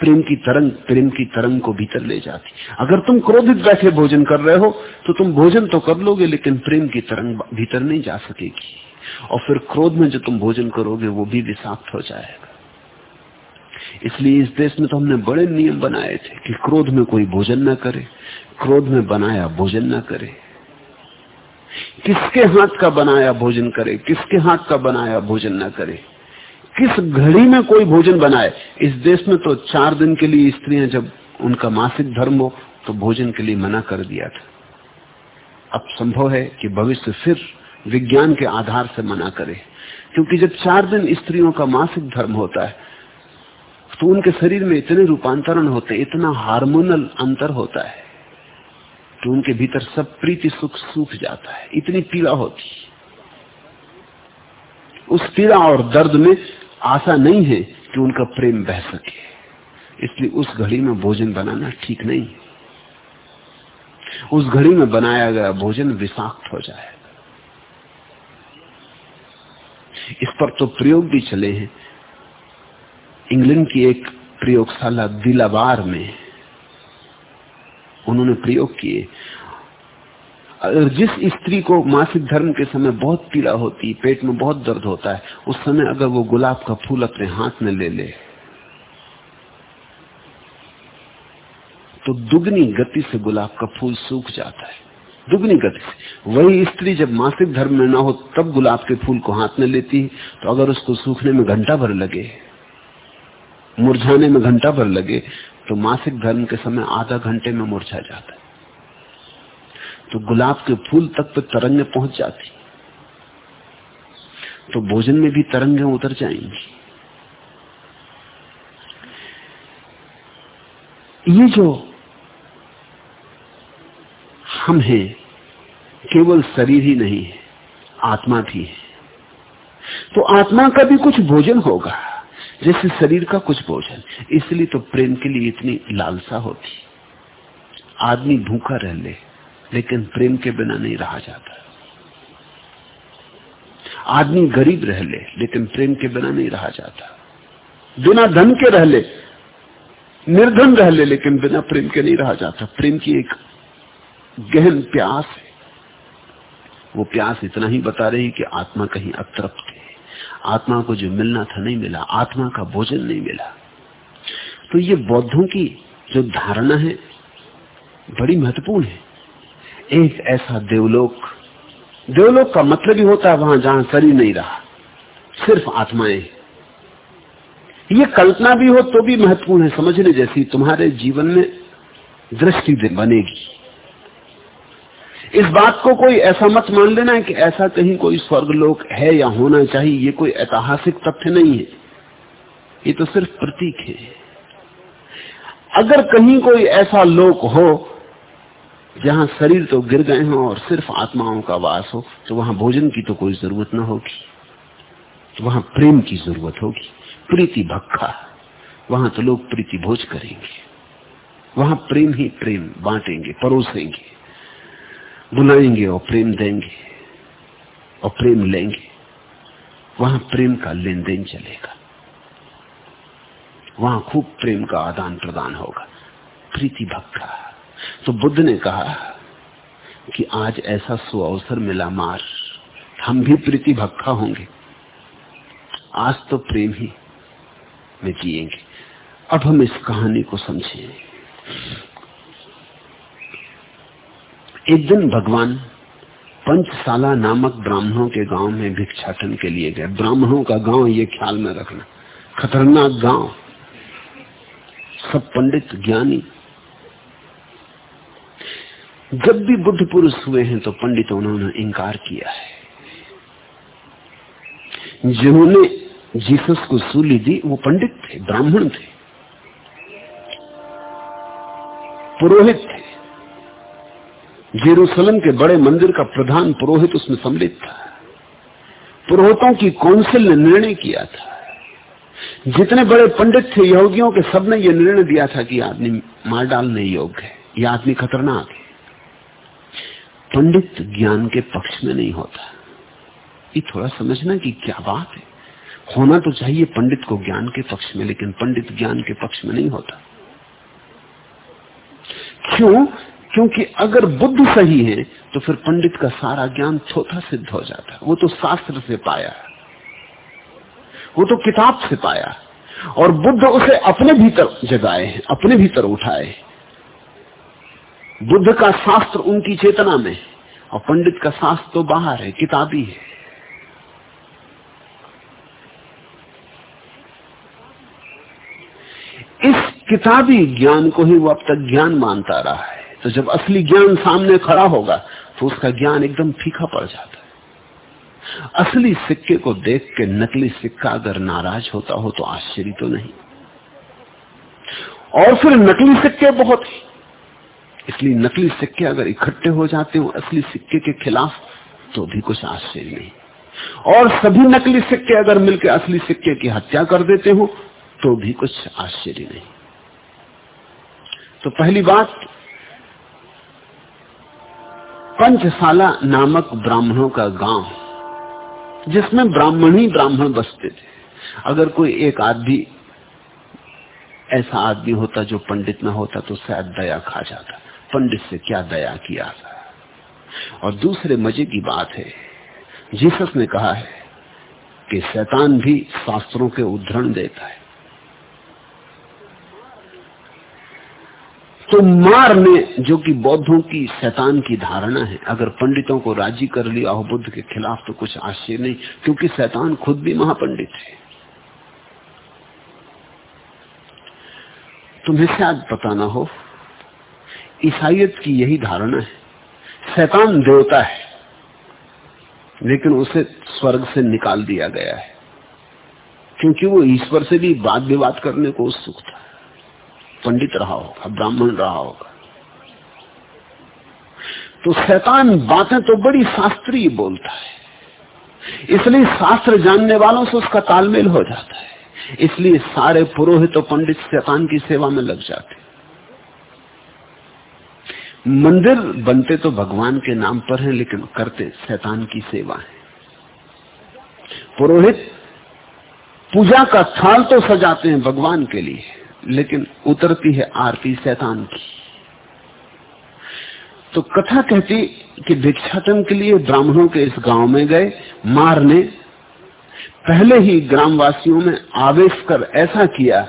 प्रेम की तरंग, प्रेम की तरंग को भीतर ले जाती। अगर तुम क्रोधित बैठे भोजन कर रहे हो तो तुम भोजन तो कर लोगे, लेकिन प्रेम की तरंग भीतर नहीं जा सकेगी। और फिर क्रोध में जो तुम भोजन करोगे, वो भी विषाक्त हो जाएगा। इसलिए इस देश में तो हमने बड़े नियम बनाए थे कि क्रोध में कोई भोजन ना करे, क्रोध में बनाया भोजन ना करे। किसके हाथ का बनाया भोजन करे, किसके हाथ का बनाया भोजन ना करे? किस घड़ी में कोई भोजन बनाए? इस देश में तो चार दिन के लिए स्त्रियाँ जब उनका मासिक धर्म हो तो भोजन के लिए मना कर दिया था। अब संभव है कि भविष्य फिर विज्ञान के आधार से मना करे। क्योंकि जब चार दिन स्त्रियों का मासिक धर्म होता है तो उनके शरीर में इतने रूपांतरण होते इतना हार्मोनल अंतर होता है, कि उनके भीतर सब प्रीति सुख सूख जाता है। इतनी पीड़ा होती उस पीड़ा और दर्द में आशा नहीं है कि उनका प्रेम बह सके। इसलिए उस घड़ी में भोजन बनाना ठीक नहीं। उस घड़ी में बनाया गया भोजन विषाक्त हो जाएगा। इस पर तो प्रयोग भी चले हैं। इंग्लैंड की एक प्रयोगशाला दिलाबार में उन्होंने प्रयोग किए। अगर जिस स्त्री को मासिक धर्म के समय बहुत पीड़ा होती, पेट में बहुत दर्द होता है, उस समय अगर वो गुलाब का फूल अपने हाथ में ले ले तो दुगनी गति से गुलाब का फूल सूख जाता है। दुगनी गति से। वही स्त्री जब मासिक धर्म में ना हो, तब गुलाब के फूल को हाथ में लेती है तो अगर उसको सूखने में घंटा भर लगे, मुरझाने में घंटा भर लगे तो मासिक धर्म के समय आधा घंटे में मुरझा जाता है। तो गुलाब के फूल तक तो तरंगे पहुँच जाती। तो भोजन में भी तरंगे उतर जाएँगी। ये जो हम हैं, केवल शरीर ही नहीं है, आत्मा भी है। तो आत्मा का भी कुछ भोजन होगा, जैसे शरीर का कुछ भोजन। इसलिए तो प्रेम के लिए इतनी लालसा होती। आदमी भूखा रह ले। लेकिन प्रेम के बिना नहीं रहा जाता। आदमी गरीब रह ले, लेकिन प्रेम के बिना नहीं रहा जाता। बिना धन के रह ले, निर्धन रह ले, लेकिन बिना प्रेम के नहीं रहा जाता। प्रेम की एक गहन प्यास है। वो प्यास इतना ही बता रही कि आत्मा कहीं अतृप्त है। आत्मा को जो मिलना था नहीं मिला, आत्मा का भोजन नहीं मिला। तो ये बौद्धों की जो धारणा है, बड़ी महत्वपूर्ण है। एक ऐसा देवलोक देवलोक का मतलब ही होता है वहाँ जहाँ शरीर नहीं रहा, सिर्फ़ आत्माएँ ये कल्पना भी हो तो भी महत्वपूर्ण है, समझने जैसी तुम्हारे जीवन में दृष्टि बनेगी। इस बात को कोई ऐसा मत मान लेना है कि ऐसा कहीं कोई स्वर्गलोक है या होना चाहिए, ये कोई ऐतिहासिक तथ्य नहीं है। ये तो सिर्फ़ प्रतीक है। अगर कहीं कोई ऐसा लोक हो जहाँ शरीर तो गिर गए हो और सिर्फ़ आत्माओं का वास हो तो वहाँ भोजन की तो कोई ज़रूरत ना होगी। तो वहाँ प्रेम की ज़रूरत होगी। प्रीति भक्खा, वहाँ तो लोग प्रीति भोज करेंगे। वहाँ प्रेम ही प्रेम बांटेंगे, परोसेंगे, बुलाएँगे और प्रेम देंगे, और प्रेम लेंगे। वहाँ प्रेम का लेन देन चलेगा। वहाँ खूब प्रेम का आदान प्रदान होगा। प्रीति भक्का तो बुद्ध ने कहा कि आज ऐसा सुअवसर मिला मार, हम भी प्रीति भक्खा होंगे। आज तो प्रेम ही में जिएँगे। अब हम इस कहानी को समझें। एक दिन भगवान पंचशाला नामक ब्राह्मणों के गाँव में भिक्षाटन के लिए गए। ब्राह्मणों का गाँव ये ख्याल में रखना। खतरनाक गाँव। सब पंडित ज्ञानी जब भी बुद्ध पुरुष हुए हैं तो पंडितों ने इंकार किया है। जिन्होंने जीसस को सूली दी, वो पंडित थे, ब्राह्मण थे, पुरोहित थे। जेरूसलम के बड़े मंदिर का प्रधान पुरोहित उसमें सम्मिलित था। पुरोहितों की काउंसिल ने निर्णय किया था। जितने बड़े पंडित थे, यहूदियों के सबने ये निर्णय दिया था कि आदमी मार डालने योग्य है यह आदमी खतरनाक है। पंडित ज्ञान के पक्ष में नहीं होता। ये थोड़ा समझना कि क्या बात है। होना तो चाहिए पंडित को ज्ञान के पक्ष में, लेकिन पंडित ज्ञान के पक्ष में नहीं होता। क्यों? क्योंकि अगर बुद्ध सही है तो फिर पंडित का सारा ज्ञान छोटा सिद्ध हो जाता। है वो तो शास्त्र से पाया। वो तो किताब से पाया। और बुद्ध उसे अपने भीतर जगाए अपने भीतर उठाए बुद्ध का शास्त्र उनकी चेतना में और पंडित का शास्त्र तो बाहर है, किताबी है। इस किताबी ज्ञान को ही वो अब तक ज्ञान मानता रहा है। तो जब असली ज्ञान सामने खड़ा होगा तो उसका ज्ञान एकदम फीका पड़ जाता है। असली सिक्के को देख के नकली सिक्का अगर नाराज़ होता हो तो आश्चर्य तो नहीं। और फिर नकली सिक्के बहुत ही। इसलिए नकली सिक्के अगर इकट्ठे हो जाते हो असली सिक्के के खिलाफ तो भी कुछ आश्चर्य नहीं। और सभी नकली सिक्के अगर मिलकर असली सिक्के की हत्या कर देते हो तो भी कुछ आश्चर्य नहीं। तो पहली बात, पंचशाला नामक ब्राह्मणों का गाँव, जिसमें ब्राह्मण ही ब्राह्मण बसते थे। अगर कोई एक आदमी, ऐसा आदमी होता जो पंडित में होता तो शायद दया खा जाता। पंडित से क्या दया किया और दूसरे मज़े की बात है, जीसस ने कहा है कि शैतान भी शास्त्रों के उद्धरण देता है। तो मारने जो कि बौद्धों की शैतान की धारणा है, अगर पंडितों को राज़ी कर लिया हो बुद्ध के खिलाफ तो कुछ आश्चर्य नहीं, क्योंकि शैतान खुद भी महापंडित है। तुम्हें शायद पता ना हो ईसाइत की यही धारणा है। शैतान देवता है, लेकिन उसे स्वर्ग से निकाल दिया गया है। क्योंकि वो ईश्वर से भी वाद विवाद करने को उत्सुक था। पंडित रहा होगा, ब्राह्मण रहा होगा। तो शैतान बातें तो बड़ी शास्त्रीय बोलता है। इसलिए शास्त्र जानने वालों से उसका तालमेल हो जाता है। इसलिए सारे पुरोहित और पंडित शैतान की सेवा में लग जाते मंदिर बनते तो भगवान के नाम पर हैं, लेकिन करते शैतान की सेवा है। पुरोहित पूजा का थाल तो सजाते हैं भगवान के लिए, लेकिन उतरती है आरती शैतान की। तो कथा कहती कि भिक्षाटन के लिए ब्राह्मणों के इस गाँव में गए, मारने। पहले ही ग्रामवासियों में आवेश कर ऐसा किया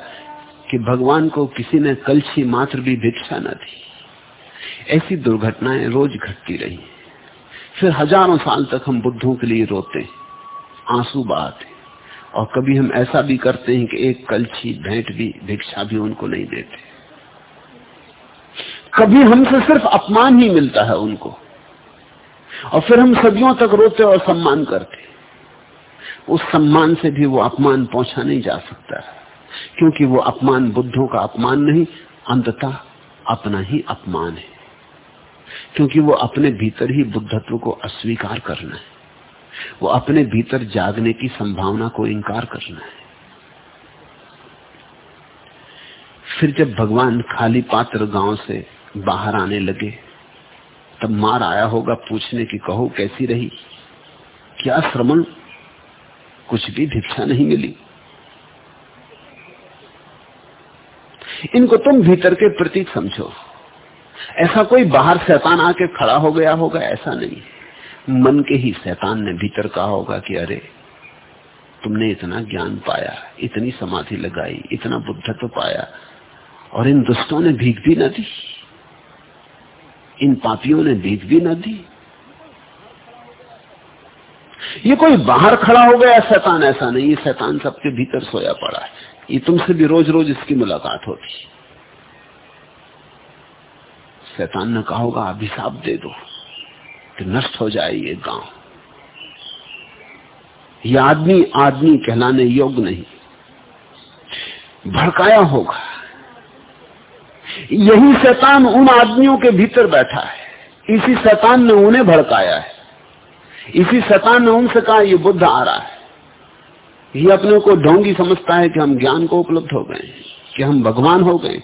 कि भगवान को किसी ने कलछी मात्र भी भिक्षा न दी। ऐसी दुर्घटनाएँ रोज घटती रही फिर हज़ारों साल तक हम बुद्धों के लिए रोते आँसू बहाते और कभी हम ऐसा भी करते हैं कि एक कलछी, भेंट भी, भिक्षा भी उनको नहीं देते। कभी हमसे सिर्फ़ अपमान ही मिलता है उनको, और फिर हम सदियों तक रोते और सम्मान करते उस सम्मान से भी वो अपमान पहुँचा नहीं जा सकता, क्योंकि वो अपमान बुद्धों का अपमान नहीं, अंततः अपना ही अपमान है। क्योंकि वो अपने भीतर ही बुद्धत्व को अस्वीकार करना है। वो अपने भीतर जागने की संभावना को इंकार करना है। फिर जब भगवान खाली पात्र गाँव से बाहर आने लगे, तब मार आया होगा पूछने की कहो कैसी रही? क्या श्रमण? कुछ भी भिक्षा नहीं मिली। इनको तुम भीतर के प्रतीक समझो। ऐसा कोई बाहर शैतान आके खड़ा हो गया होगा? ऐसा नहीं। मन के ही शैतान ने भीतर कहा होगा कि अरे, तुमने इतना ज्ञान पाया, इतनी समाधि लगाई, इतना बुद्धत्व पाया, और इन दुष्टों ने भीख भी न दी। इन पापियों ने भीख भी न दी। ये कोई बाहर खड़ा हो गया शैतान? ऐसा नहीं, ये शैतान सबके भीतर सोया पड़ा है। ये तुमसे भी रोज रोज इसकी मुलाकात होती शैतान ने कहा होगा अभिशाप दे दो कि नष्ट हो जाए ये गाँव। ये आदमी आदमी कहलाने योग्य नहीं। भड़काया होगा। यही शैतान उन आदमियों के भीतर बैठा है। इसी शैतान ने उन्हें भड़काया है। इसी शैतान ने उनसे कहा, ये बुद्ध आ रहा है। ये अपने को ढोंगी समझता है कि हम ज्ञान को उपलब्ध हो गए कि हम भगवान हो गए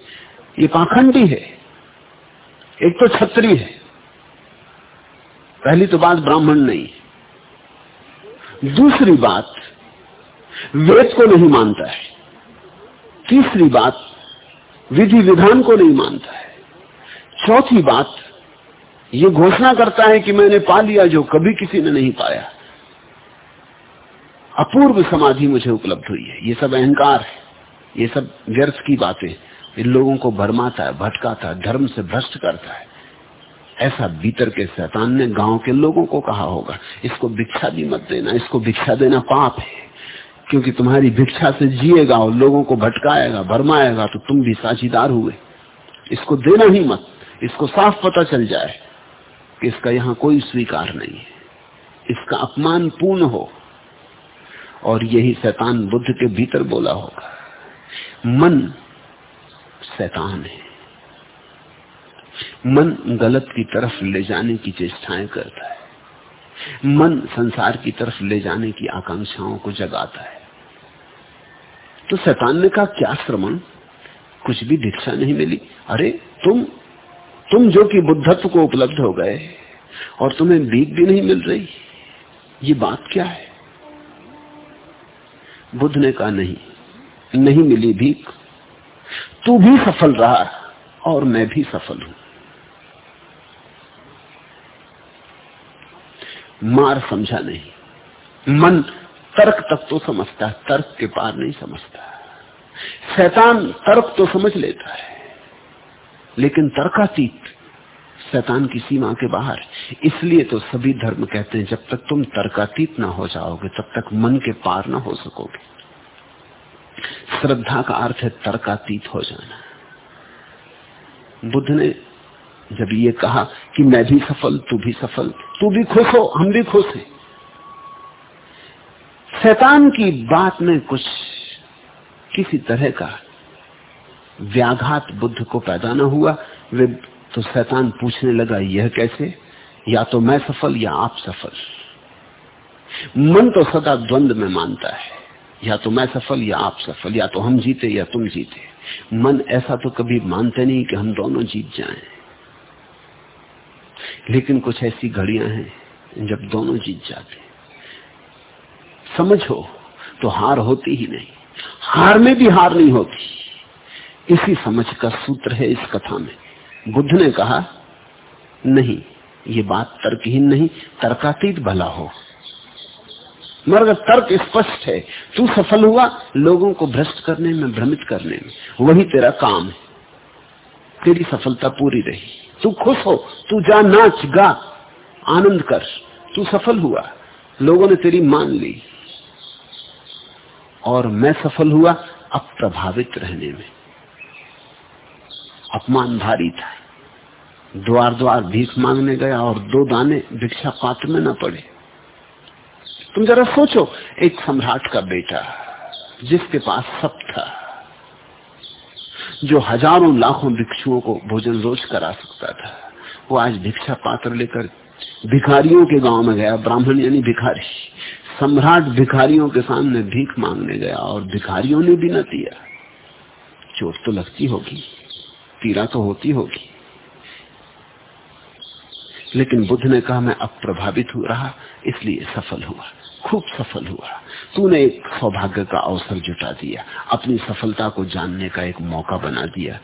ये पाखंडी है। एक तो छत्री है। पहली तो बात ब्राह्मण नहीं। दूसरी बात वेद को नहीं मानता है। तीसरी बात विधि विधान को नहीं मानता है। चौथी बात ये घोषणा करता है कि मैंने पा लिया जो कभी किसी ने नहीं पाया। अपूर्व समाधि मुझे उपलब्ध हुई है। ये सब अहंकार है। ये सब व्यर्थ की बातें इन लोगों को भरमाता है, भटकाता है, धर्म से भ्रष्ट करता है। ऐसा भीतर के शैतान ने गाँव के लोगों को कहा होगा, इसको भिक्षा भी मत देना, इसको भिक्षा देना पाप है। क्योंकि तुम्हारी भिक्षा से जिएगा और लोगों को भटकाएगा, भरमाएगा तो तुम भी साझीदार हुए। इसको देना ही मत, इसको साफ़ पता चल जाए कि इसका यहाँ कोई स्वीकार नहीं है। इसका अपमान पूर्ण हो, और यही शैतान बुद्ध के भीतर बोला होगा। मन शैतान है। मन गलत की तरफ़ ले जाने की चेष्टाएँ करता है। मन संसार की तरफ़ ले जाने की आकांक्षाओं को जगाता है। तो शैतान ने कहा, क्या श्रमण? कुछ भी दीक्षा नहीं मिली। अरे, तुम तुम जो कि बुद्धत्व को उपलब्ध हो गए और तुम्हें भीख भी नहीं मिल रही, ये बात क्या है? बुद्ध ने कहा, नहीं नहीं मिली भीख। तू भी सफल रहा और मैं भी सफल हूँ। मार समझा नहीं। मन तर्क तक तो समझता है, तर्क के पार नहीं समझता। शैतान तर्क तो समझ लेता है, लेकिन तर्कातीत शैतान की सीमा के बाहर। इसलिए तो सभी धर्म कहते हैं, जब तक तुम तर्कातीत ना हो जाओगे, तब तक मन के पार ना हो सकोगे। श्रद्धा का अर्थ है तर्कातीत हो जाना। बुद्ध ने जब ये कहा कि मैं भी सफल, तू भी सफल, तू भी खुश हो, हम भी खुश हैं। शैतान की बात में कुछ किसी तरह का व्याघात बुद्ध को पैदा न हुआ, वे तो शैतान पूछने लगा, यह कैसे? या तो मैं सफल या आप सफल। मन तो सदा द्वंद में मानता है। या तो मैं सफल या आप सफल, या तो हम जीते या तुम जीते। मन ऐसा तो कभी मानते नहीं कि हम दोनों जीत जाएँ। लेकिन कुछ ऐसी घड़ियाँ हैं जब दोनों जीत जाते समझो तो हार होती ही नहीं। हार में भी हार नहीं होती। इसी समझ का सूत्र है इस कथा में। बुद्ध ने कहा, नहीं, ये बात तर्कहीन नहीं, तर्कातीत भला हो। मगर तर्क स्पष्ट है, तू सफल हुआ लोगों को भ्रष्ट करने में, भ्रमित करने में। वही तेरा काम है। तेरी सफलता पूरी रही। तू खुश हो, तू जा नाच, गा, आनंद कर। तू सफल हुआ, लोगों ने तेरी मान ली। और मैं सफल हुआ अप्रभावित रहने में। अपमान भारी था। द्वार द्वार भीख मांगने गया और दो दाने भिक्षा पात्र में न पड़े। तुम जरा सोचो, एक सम्राट का बेटा, जिसके पास सब था, जो हज़ारों लाखों भिक्षुओं को भोजन रोज करा सकता था, वो आज भिक्षा पात्र लेकर भिखारियों के गाँव में गया, ब्राह्मण यानी भिखारी। सम्राट भिखारियों के सामने भीख मांगने गया और भिखारियों ने भी न दिया। चोट तो लगती होगी, पीड़ा तो होती होगी। लेकिन बुद्ध ने कहा, मैं अब प्रभावित हो, रहा, इसलिए सफल हुआ। खूब सफल हुआ। तूने एक सौभाग्य का अवसर जुटा दिया, अपनी सफलता को जानने का एक मौका बना दिया।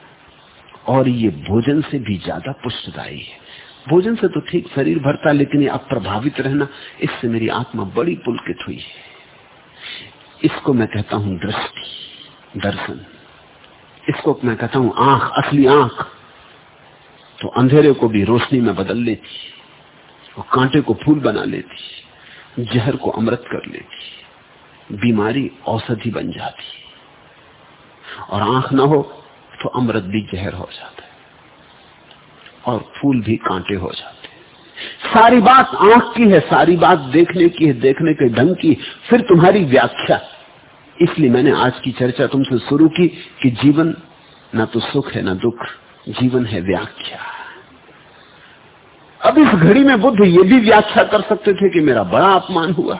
और ये भोजन से भी ज़्यादा पुष्टदायी है। भोजन से तो ठीक शरीर भरता, लेकिन ये अप्रभावित रहना, इससे मेरी आत्मा बड़ी पुलकित हुई है। इसको मैं कहता हूँ दृष्टि, दर्शन। इसको मैं कहता हूँ आँख, असली आँख। तो अंधेरे को भी रोशनी में बदल लेती और कांटे को फूल बना लेती जहर को अमृत कर लेती बीमारी औषधि बन जाती और आँख ना हो तो अमृत भी जहर हो जाता है और फूल भी कांटे हो जाते हैं। सारी बात आँख की है, सारी बात देखने की है, देखने के ढंग की फिर तुम्हारी व्याख्या। इसलिए मैंने आज की चर्चा तुमसे शुरू की कि जीवन ना तो सुख है, ना दुख। जीवन है व्याख्या। अब इस घड़ी में बुद्ध ये भी व्याख्या कर सकते थे कि मेरा बड़ा अपमान हुआ।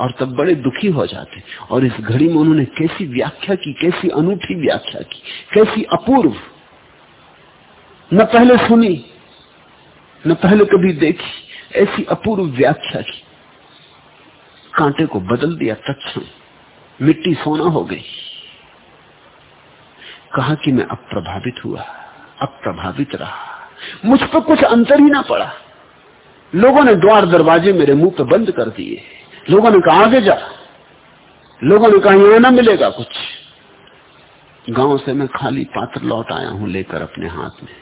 और तब बड़े दुखी हो जाते। और इस घड़ी में उन्होंने कैसी व्याख्या की, कैसी अनूठी व्याख्या की, कैसी अपूर्व। न पहले सुनी, न पहले कभी देखी, ऐसी अपूर्व व्याख्या की। कांटे को बदल दिया तत्म मिट्टी सोना हो गई। कहा कि मैं अप्रभावित हुआ, अप्रभावित रहा। मुझ पर कुछ अंतर ही ना पड़ा। लोगों ने द्वार दरवाजे मेरे मुँह पे बंद कर दिए। लोगों ने कहा, आगे जा। लोगों ने कहा, यहाँ ना मिलेगा कुछ। गाँव से मैं खाली पात्र लौट आया हूँ लेकर अपने हाथ में।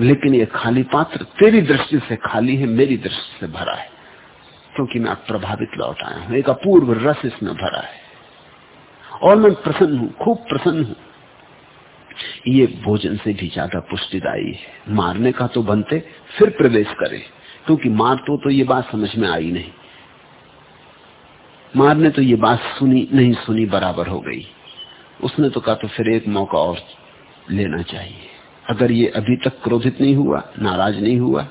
लेकिन ये खाली पात्र तेरी दृष्टि से खाली है, मेरी दृष्टि से भरा है, क्योंकि मैं प्रभावित लौट आया हूँ। एक अपूर्व रस इसमें भरा है। और मैं प्रसन्न हूँ, खूब प्रसन्न हूँ। ये भोजन से भी ज़्यादा पुष्टिदायी। है मारने का तो बनते, फिर प्रवेश करे। क्योंकि मार तो तो ये बात समझ में आई नहीं। मारने तो ये बात सुनी, नहीं सुनी बराबर हो गई। उसने तो कहा तो फिर एक मौका और लेना चाहिए। अगर ये अभी तक क्रोधित नहीं हुआ, नाराज़ नहीं हुआ,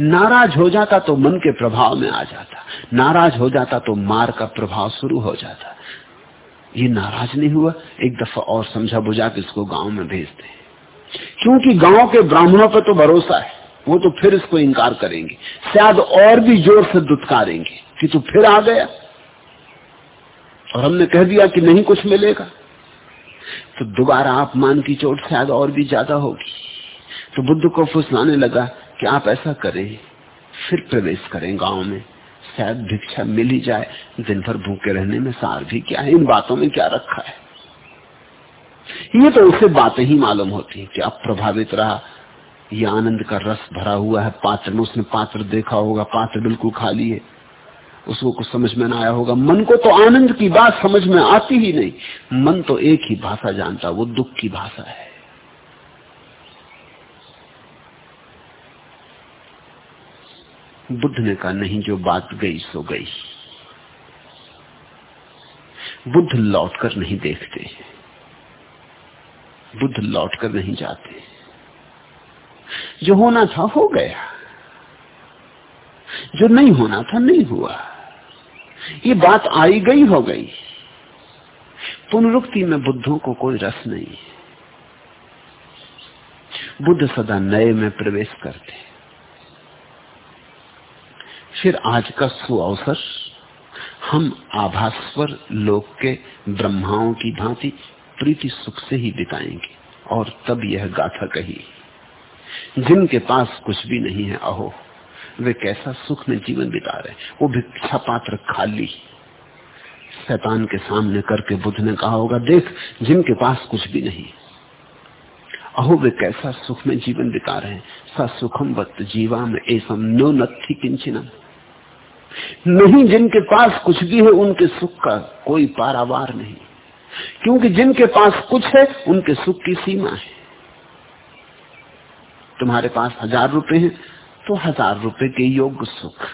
नाराज़ हो जाता तो मन के प्रभाव में आ जाता। नाराज़ हो जाता तो मार का प्रभाव शुरू हो जाता। ये नाराज़ नहीं हुआ। एक दफ़ा और समझा बुझा के इसको गाँव में भेज दे क्योंकि गाँव के ब्राह्मणों पर तो भरोसा है। वो तो फिर इसको इनकार करेंगे। शायद और भी ज़ोर से दुत्कारेंगे कि तू फिर आ गया। और हमने कह दिया कि नहीं कुछ मिलेगा। तो दोबारा अपमान की चोट शायद और भी ज़्यादा होगी। तो बुद्ध को फुसलाने लगा कि आप ऐसा करें, फिर प्रवेश करें गाँव में। शायद भिक्षा मिल ही जाए, दिन भर भूखे रहने में सार भी क्या है? इन बातों में क्या रखा है? ये तो उसे बातें ही मालूम होती है कि अब प्रभावित रहा। ये आनंद का रस भरा हुआ है। पात्र में उसने पात्र देखा होगा, पात्र बिल्कुल खाली है। उसको कुछ समझ में ना आया होगा। मन को तो आनंद की बात समझ में आती ही नहीं। मन तो एक ही भाषा जानता, वो दुख की भाषा है। बुद्ध ने कहा नहीं, जो बात गई सो गई। बुद्ध लौटकर नहीं देखते। बुद्ध लौटकर नहीं जाते। जो होना था हो गया। जो नहीं होना था नहीं हुआ। ये बात आई गई हो गई। पुनरुक्ति में बुद्धों को कोई रस नहीं। बुद्ध सदा नए में प्रवेश करते। फिर आज का सुअवसर, हम आभास्वर लोक के ब्रह्माओं की भांति प्रीति सुख से ही बिताएँगे, और तब यह गाथा कही, जिनके पास कुछ भी नहीं है, अहो, वे कैसा सुख में जीवन बिता रहे वो भिक्षा पात्र खाली। शैतान के सामने करके बुद्ध ने कहा होगा, देख, जिनके पास कुछ भी नहीं। अहो, वे कैसा सुख में जीवन बिता रहे हैं। सुखम वक्त जीवा में ऐसा नो नथी किंचनम। नहीं जिनके पास कुछ भी है उनके सुख का कोई पारावार नहीं। क्योंकि जिनके पास कुछ है, उनके सुख की सीमा है। तुम्हारे पास हज़ार रुपए हैं तो हज़ार रुपए के योग्य सुख।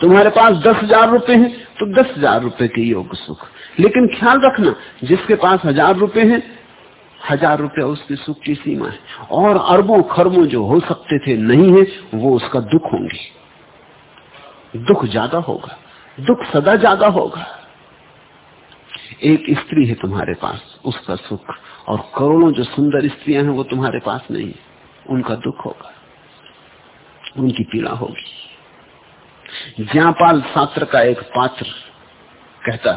तुम्हारे पास दस हज़ार रुपए हैं तो दस हज़ार रुपए के योग्य सुख। लेकिन ख्याल रखना, जिसके पास हज़ार रुपए हैं, हज़ार रुपए उसके सुख की सीमा है। और अरबों खरबों जो हो सकते थे नहीं है, वो उसका दुख होंगे। दुख ज़्यादा होगा, दुख सदा ज़्यादा होगा। एक स्त्री है तुम्हारे पास, उसका सुख और करोड़ों जो सुंदर स्त्रियाँ हैं वो तुम्हारे पास नहीं उनका दुख होगा, उनकी पीड़ा होगी। ज्यापाल शास्त्र का एक पात्र कहता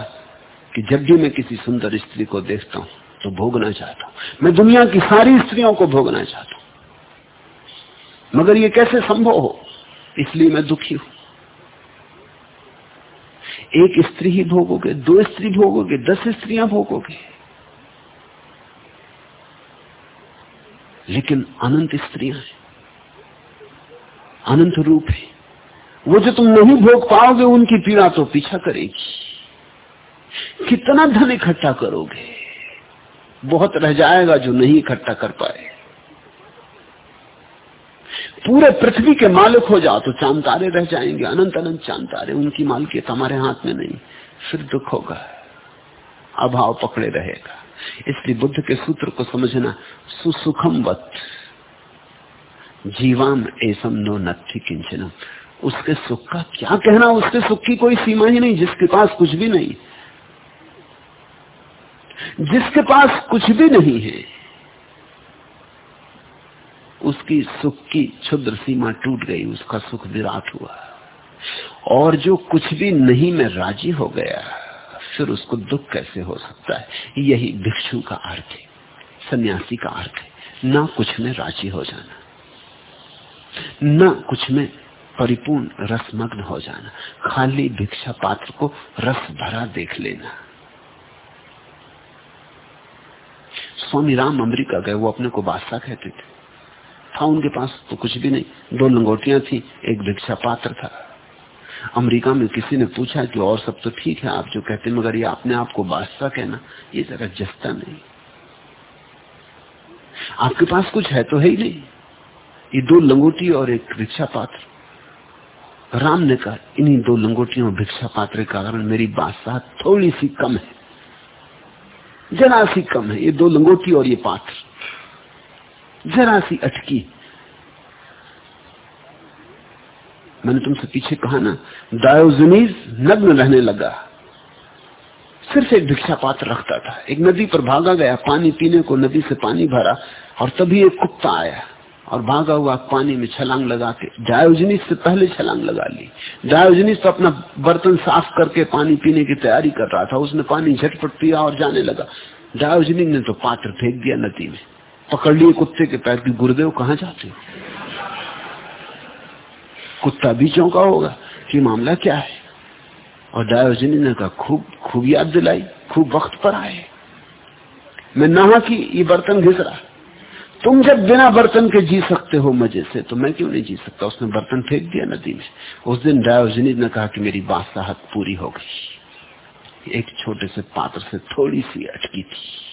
कि जब भी मैं किसी सुंदर स्त्री को देखता हूँ तो भोगना चाहता हूँ। मैं दुनिया की सारी स्त्रियों को भोगना चाहता हूँ। मगर ये कैसे संभव हो? इसलिए मैं दुखी हूँ। एक स्त्री ही भोगोगे, दो स्त्री भोगोगे, दस स्त्रियाँ भोगोगे। लेकिन अनंत स्त्रियाँ हैं। अनंत रूप है। वो जो तुम नहीं भोग पाओगे, उनकी पीड़ा तो पीछा करेगी। कितना धन इकट्ठा करोगे? बहुत रह जाएगा जो नहीं इकट्ठा कर पाए। पूरे पृथ्वी के मालिक हो जाओ तो चाँद तारे रह जाएँगे, अनंत अनंत चाँद तारे उनकी मालिकियत हमारे हाथ में नहीं। फिर दुख होगा, अभाव पकड़े रहेगा। इसलिए बुद्ध के सूत्र को समझना, सुसुखम वत, जीवाम एसम नो नथी किंचनम। उसके सुख का क्या कहना उसके सुख की कोई सीमा ही नहीं, जिसके पास कुछ भी नहीं। जिसके पास कुछ भी नहीं है उसकी सुख की क्षुद्र सीमा टूट गई, उसका सुख विराट हुआ। और जो कुछ भी नहीं में राज़ी हो गया, फिर उसको दुख कैसे हो सकता है? यही भिक्षु का अर्थ है, सन्यासी का अर्थ है, ना कुछ में राज़ी हो जाना, न कुछ में परिपूर्ण रसमग्न हो जाना, खाली भिक्षा पात्र को रस भरा देख लेना। स्वामी राम अमेरिका गए, वो अपने को बादशाह कहते थे था उनके पास तो कुछ भी नहीं। दो लंगोटियाँ थी, एक भिक्षा पात्र था। अमेरिका में किसी ने पूछा कि और सब तो ठीक है, आप जो कहते मगर ये अपने आप को बादशाह कहना, ये जरा जस्ता नहीं। आपके पास कुछ है तो है ही नहीं। ये दो लंगोटी और एक भिक्षा पात्र। राम ने कहा, इन्हीं दो लंगोटियों और भिक्षा पात्र के कारण मेरी बादशाह थोड़ी सी कम है। जरा सी कम है, ये दो लंगोटी और ये पात्र। जरा सी अटकी। मैंने तुमसे पीछे कहा ना डायोजनीज नग्न रहने लगा। सिर्फ़ एक भिक्षा पात्र रखता था। एक नदी पर भागा गया, पानी पीने को नदी से पानी भरा, और तभी एक कुत्ता आया और भागा हुआ पानी में छलांग लगा के डायोजनीस से पहले छलांग लगा ली। डायोजनीस तो अपना बर्तन साफ़ करके पानी पीने की तैयारी कर रहा था। उसने पानी झटपट पिया और जाने लगा। डायोजनिक ने तो पात्र फेंक दिया नदी में। पकड़ लिए कुत्ते के पैर की गुरुदेव कहा जाते हो? कुत्ता भी चौंका होगा कि मामला क्या है? और डायोजनी ने कहा, खूब खूब याद दिलाई, खूब वक्त पर आए। मैं नहा की ये बर्तन घिस रहा तुम जब बिना बर्तन के जी सकते हो मज़े से तो मैं क्यों नहीं जी सकता? उसने बर्तन फेंक दिया नदी में। उस दिन डायोजनी ने कहा कि मेरी बादशाहत पूरी हो गई। एक छोटे से पात्र से थोड़ी सी अटकी थी।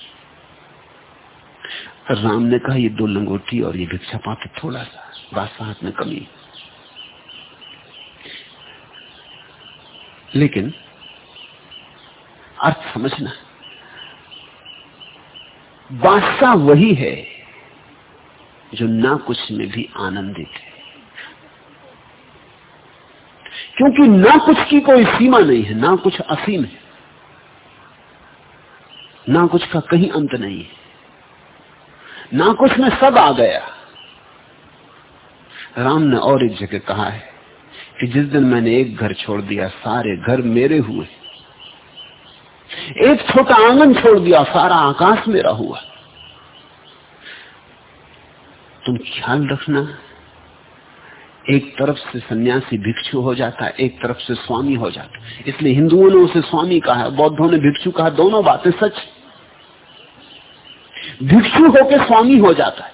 राम ने कहा, ये दो लंगोटी और ये भिक्षा पात्र थोड़ा सा बादशाह में कमी। लेकिन अर्थ समझना बादशाह वही है जो ना कुछ में भी आनंदित है। क्योंकि ना कुछ की कोई सीमा नहीं है, ना कुछ असीम है, ना कुछ का कहीं अंत नहीं है। ना कुछ में सब आ गया। राम ने और एक जगह कहा है कि जिस दिन मैंने एक घर छोड़ दिया, सारे घर मेरे हुए। एक छोटा आँगन छोड़ दिया, सारा आकाश मेरा हुआ। तुम ख्याल रखना, एक तरफ़ से सन्यासी भिक्षु हो जाता, एक तरफ़ से स्वामी हो जाता। इसलिए हिंदुओं ने उसे स्वामी कहा, बौद्धों ने भिक्षु कहा, दोनों बातें सच। भिक्षु होकर स्वामी हो जाता है।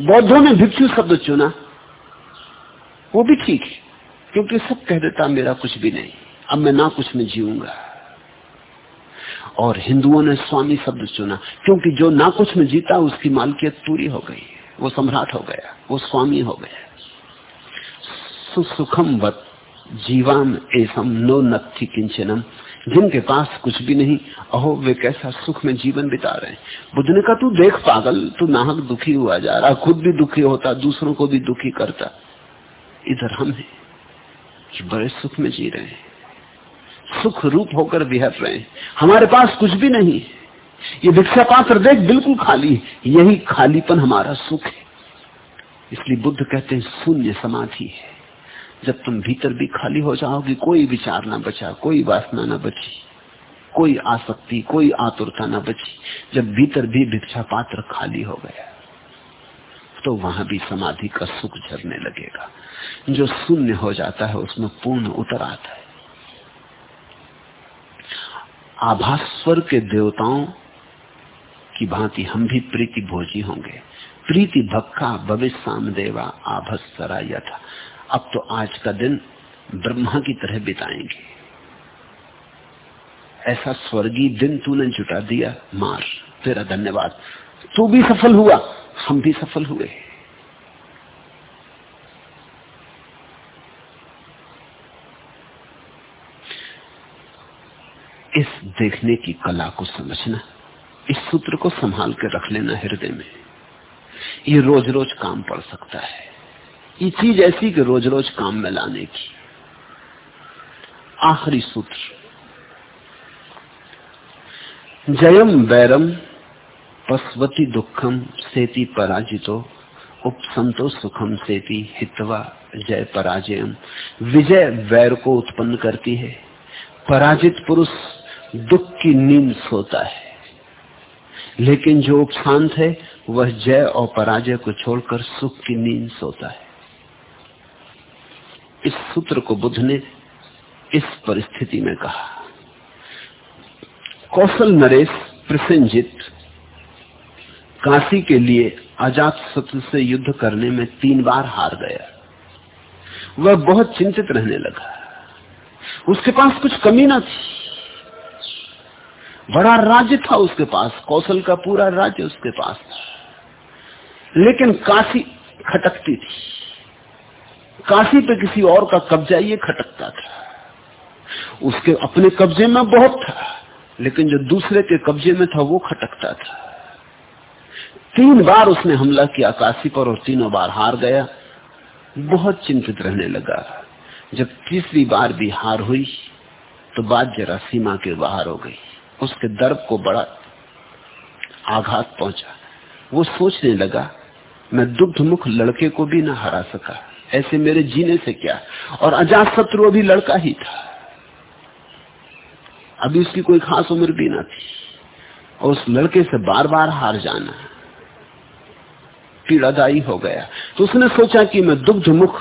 बौद्धों ने भिक्षु शब्द चुना। वो भी ठीक है, क्योंकि सब कह देता, मेरा कुछ भी नहीं। अब मैं ना कुछ में जीऊँगा। और हिंदुओं ने स्वामी शब्द चुना, क्योंकि जो ना कुछ में जीता, उसकी मालकियत पूरी हो गई। वो सम्राट हो गया, वो स्वामी हो गया। सुसुखम वत जीवाम एसम नो नथी किंचनम जिनके पास कुछ भी नहीं, अहो, वे कैसा सुख में जीवन बिता रहे हैं। बुद्ध ने कहा तू देख, पागल, तू नाहक दुखी हुआ जा रहा, खुद भी दुखी होता, दूसरों को भी दुखी करता। इधर हम हैं, कि बड़े सुख में जी रहे हैं। सुख रूप होकर बिहर रहे हैं। हमारे पास कुछ भी नहीं। ये भिक्षा पात्र देख बिल्कुल खाली यही खालीपन हमारा सुख है। इसलिए बुद्ध कहते हैं, शून्य समाधि है। जब तुम भीतर भी खाली हो जाओगी, कोई विचार ना बचा, कोई वासना ना बची, कोई आसक्ति, कोई आतुरता ना बची, जब भीतर भी भिक्षा पात्र खाली हो गया तो वहाँ भी समाधि का सुख झरने लगेगा। जो शून्य हो जाता है, उसमें पूर्ण उतर आता है। आभास्वर के देवताओं की भांति हम भी प्रीति भोजी होंगे। प्रीति भक्का भविष्य देवा आभस्सरा यथा। अब तो आज का दिन ब्रह्मा की तरह बिताएँगे। ऐसा स्वर्गीय दिन तूने जुटा दिया, मार, तेरा धन्यवाद। तू भी सफल हुआ, हम भी सफल हुए। इस देखने की कला को समझना, इस सूत्र को संभाल के रख लेना हृदय में। ये रोज रोज काम पड़ सकता है। चीज़ ऐसी कि रोज रोज काम में लाने की। आखिरी सूत्र। जयम बैरम पशवती दुखम सेति पराजितो, उपसंतो सुखम सेति हितवा जय पराजयम। विजय वैर को उत्पन्न करती है। पराजित पुरुष दुख की नींद सोता है। लेकिन जो उपशांत है, वह जय और पराजय को छोड़कर सुख की नींद सोता है। इस सूत्र को बुद्ध ने इस परिस्थिति में कहा। कौशल नरेश प्रसंजित काशी के लिए अजात शत्रु से युद्ध करने में तीन बार हार गया। वह बहुत चिंतित रहने लगा। उसके पास कुछ कमी ना थी। बड़ा राज्य था उसके पास, कौशल का पूरा राज्य उसके पास था। लेकिन काशी खटकती थी। काशी पे किसी और का कब्जा ये खटकता था। उसके अपने कब्जे में बहुत था, लेकिन जो दूसरे के कब्जे में था वो खटकता था। तीन बार उसने हमला किया काशी पर और तीनों बार हार गया। बहुत चिंतित रहने लगा। जब तीसरी बार भी हार हुई तो बात जरा सीमा के बाहर हो गई। उसके दर्द को बड़ा आघात पहुँचा। वो सोचने लगा, मैं दुग्ध मुख लड़के को भी ना हरा सका। ऐसे मेरे जीने से क्या? और अजात शत्रु अभी लड़का ही था। अभी उसकी कोई खास उम्र भी ना थी। और उस लड़के से बार बार हार जाना पीड़ादायी हो गया। तो उसने सोचा कि मैं दुग्ध मुख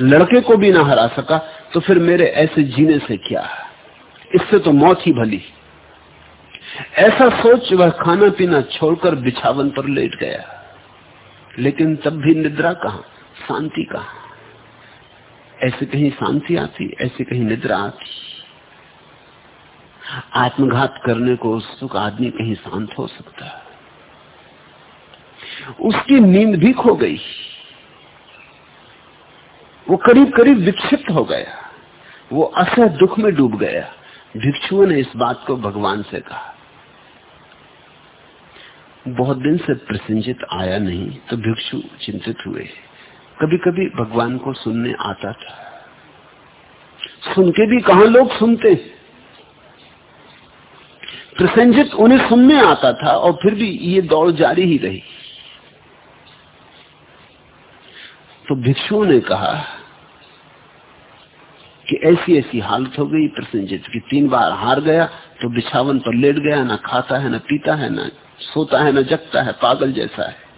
लड़के को भी ना हरा सका तो फिर मेरे ऐसे जीने से क्या? इससे तो मौत ही भली। ऐसा सोच वह खाना पीना छोड़कर बिछावन पर लेट गया। लेकिन तब भी निद्रा कहा? शांति कहा? ऐसे कहीं शांति आती, ऐसे कहीं निद्रा आती। आत्मघात करने को उत्सुक आदमी कहीं शांत हो सकता है। उसकी नींद भी खो गई। वो करीब करीब विक्षिप्त हो गया। वो असह दुख में डूब गया। भिक्षुओं ने इस बात को भगवान से कहा। बहुत दिन से प्रसंजित आया नहीं तो भिक्षु चिंतित हुए। कभी कभी भगवान को सुनने आता था। सुन के भी कहा लोग सुनते प्रसंजित उन्हें सुनने आता था और फिर भी ये दौड़ जारी ही रही। तो भिक्षुओं ने कहा कि ऐसी ऐसी हालत हो गई प्रसंजित की तीन बार हार गया तो बिछावन पर लेट गया, ना खाता है, ना पीता है, ना सोता है, ना जगता है, पागल जैसा है।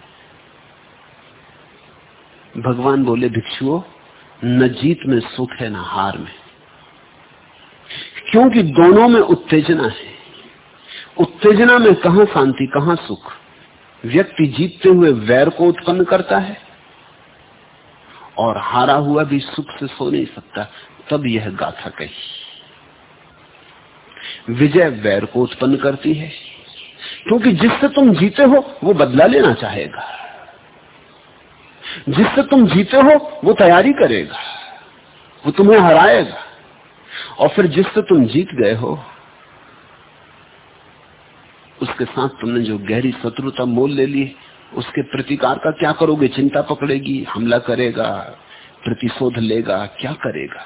भगवान बोले, भिक्षुओं, न जीत में सुख है, न हार में। क्योंकि दोनों में उत्तेजना है। उत्तेजना में कहा शांति, कहा सुख? व्यक्ति जीतते हुए वैर को उत्पन्न करता है और हारा हुआ भी सुख से सो नहीं सकता, तब यह गाथा कही। विजय वैर को उत्पन्न करती है। क्योंकि जिससे तुम जीते हो, वो बदला लेना चाहेगा। जिससे तुम जीते हो, वो तैयारी करेगा। वो तुम्हें हराएगा। और फिर जिससे तुम जीत गए हो, उसके साथ तुमने जो गहरी शत्रुता मोल ले ली, उसके प्रतिकार का क्या करोगे? चिंता पकड़ेगी, हमला करेगा, प्रतिशोध लेगा, क्या करेगा?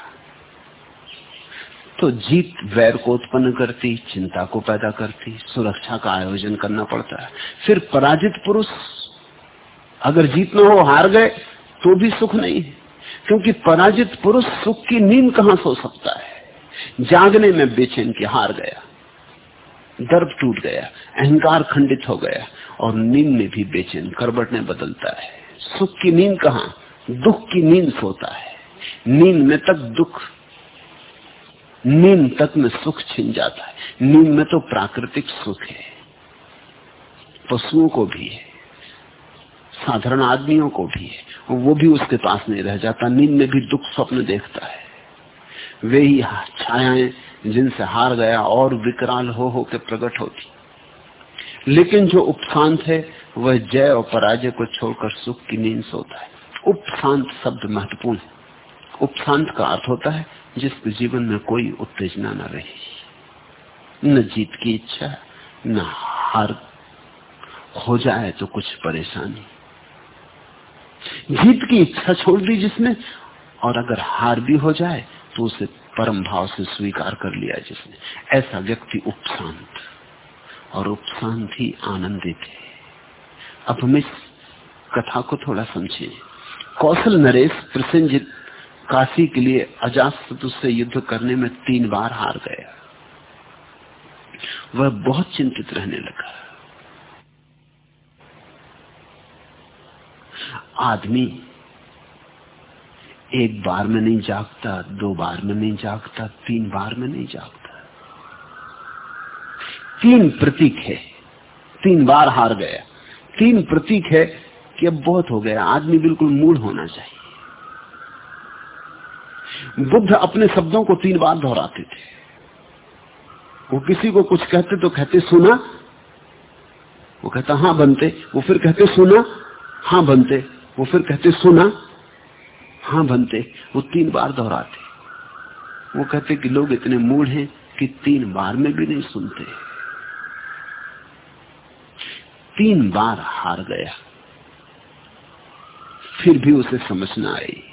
तो जीत वैर को उत्पन्न करती, चिंता को पैदा करती, सुरक्षा का आयोजन करना पड़ता है। फिर पराजित पुरुष अगर जीत न हो, हार गए तो भी सुख नहीं है। क्योंकि पराजित पुरुष सुख की नींद कहाँ सो सकता है? जागने में बेचैन की हार गया, दर्द टूट गया, अहंकार खंडित हो गया, और नींद में भी बेचैन करबटने बदलता है। सुख की नींद कहा? दुख की नींद सोता है। नींद में तक दुख, नींद तक में सुख छिन जाता है। नींद में तो प्राकृतिक सुख है, पशुओं को भी है। साधारण आदमियों को भी है वो भी उसके पास नहीं रह जाता, नींद में भी दुख स्वप्न देखता है। वे ही छायाएँ जिनसे हार गया और विकराल हो हो के प्रकट होती। लेकिन जो उपशांत है, वह जय और पराजय को छोड़कर सुख की नींद सोता है। उपशांत शब्द महत्वपूर्ण है। उपशांत का अर्थ होता है, जिसके जीवन में कोई उत्तेजना न रही। न जीत की इच्छा, न हार। हो जाए तो कुछ परेशानी। जीत की इच्छा छोड़ दी जिसने, और अगर हार भी हो जाए तो उसे परम भाव से स्वीकार कर लिया जिसने। ऐसा व्यक्ति उपशांत, और उपशांत ही आनंदित है। अब हम इस कथा को थोड़ा समझे। कौशल नरेश प्रसन्नजित काशी के लिए अजात से युद्ध करने में तीन बार हार गया। वह बहुत चिंतित रहने लगा। आदमी। एक बार में नहीं जागता, दो बार में नहीं जागता, तीन बार में नहीं जागता। तीन प्रतीक है। तीन बार हार गया। तीन प्रतीक है कि अब बहुत हो गया। आदमी बिल्कुल मूड होना चाहिए। बुद्ध अपने शब्दों को तीन बार दोहराते थे। वो किसी को कुछ कहते तो कहते, सुना। वो कहता हाँ बनते। वो फिर कहते, सुना। हाँ बनते। वो फिर कहते, सुना? हाँ बनते वो तीन बार दोहराते। वो कहते कि लोग इतने मूड हैं कि तीन बार में भी नहीं सुनते। तीन बार हार गया। फिर भी उसे समझ न आई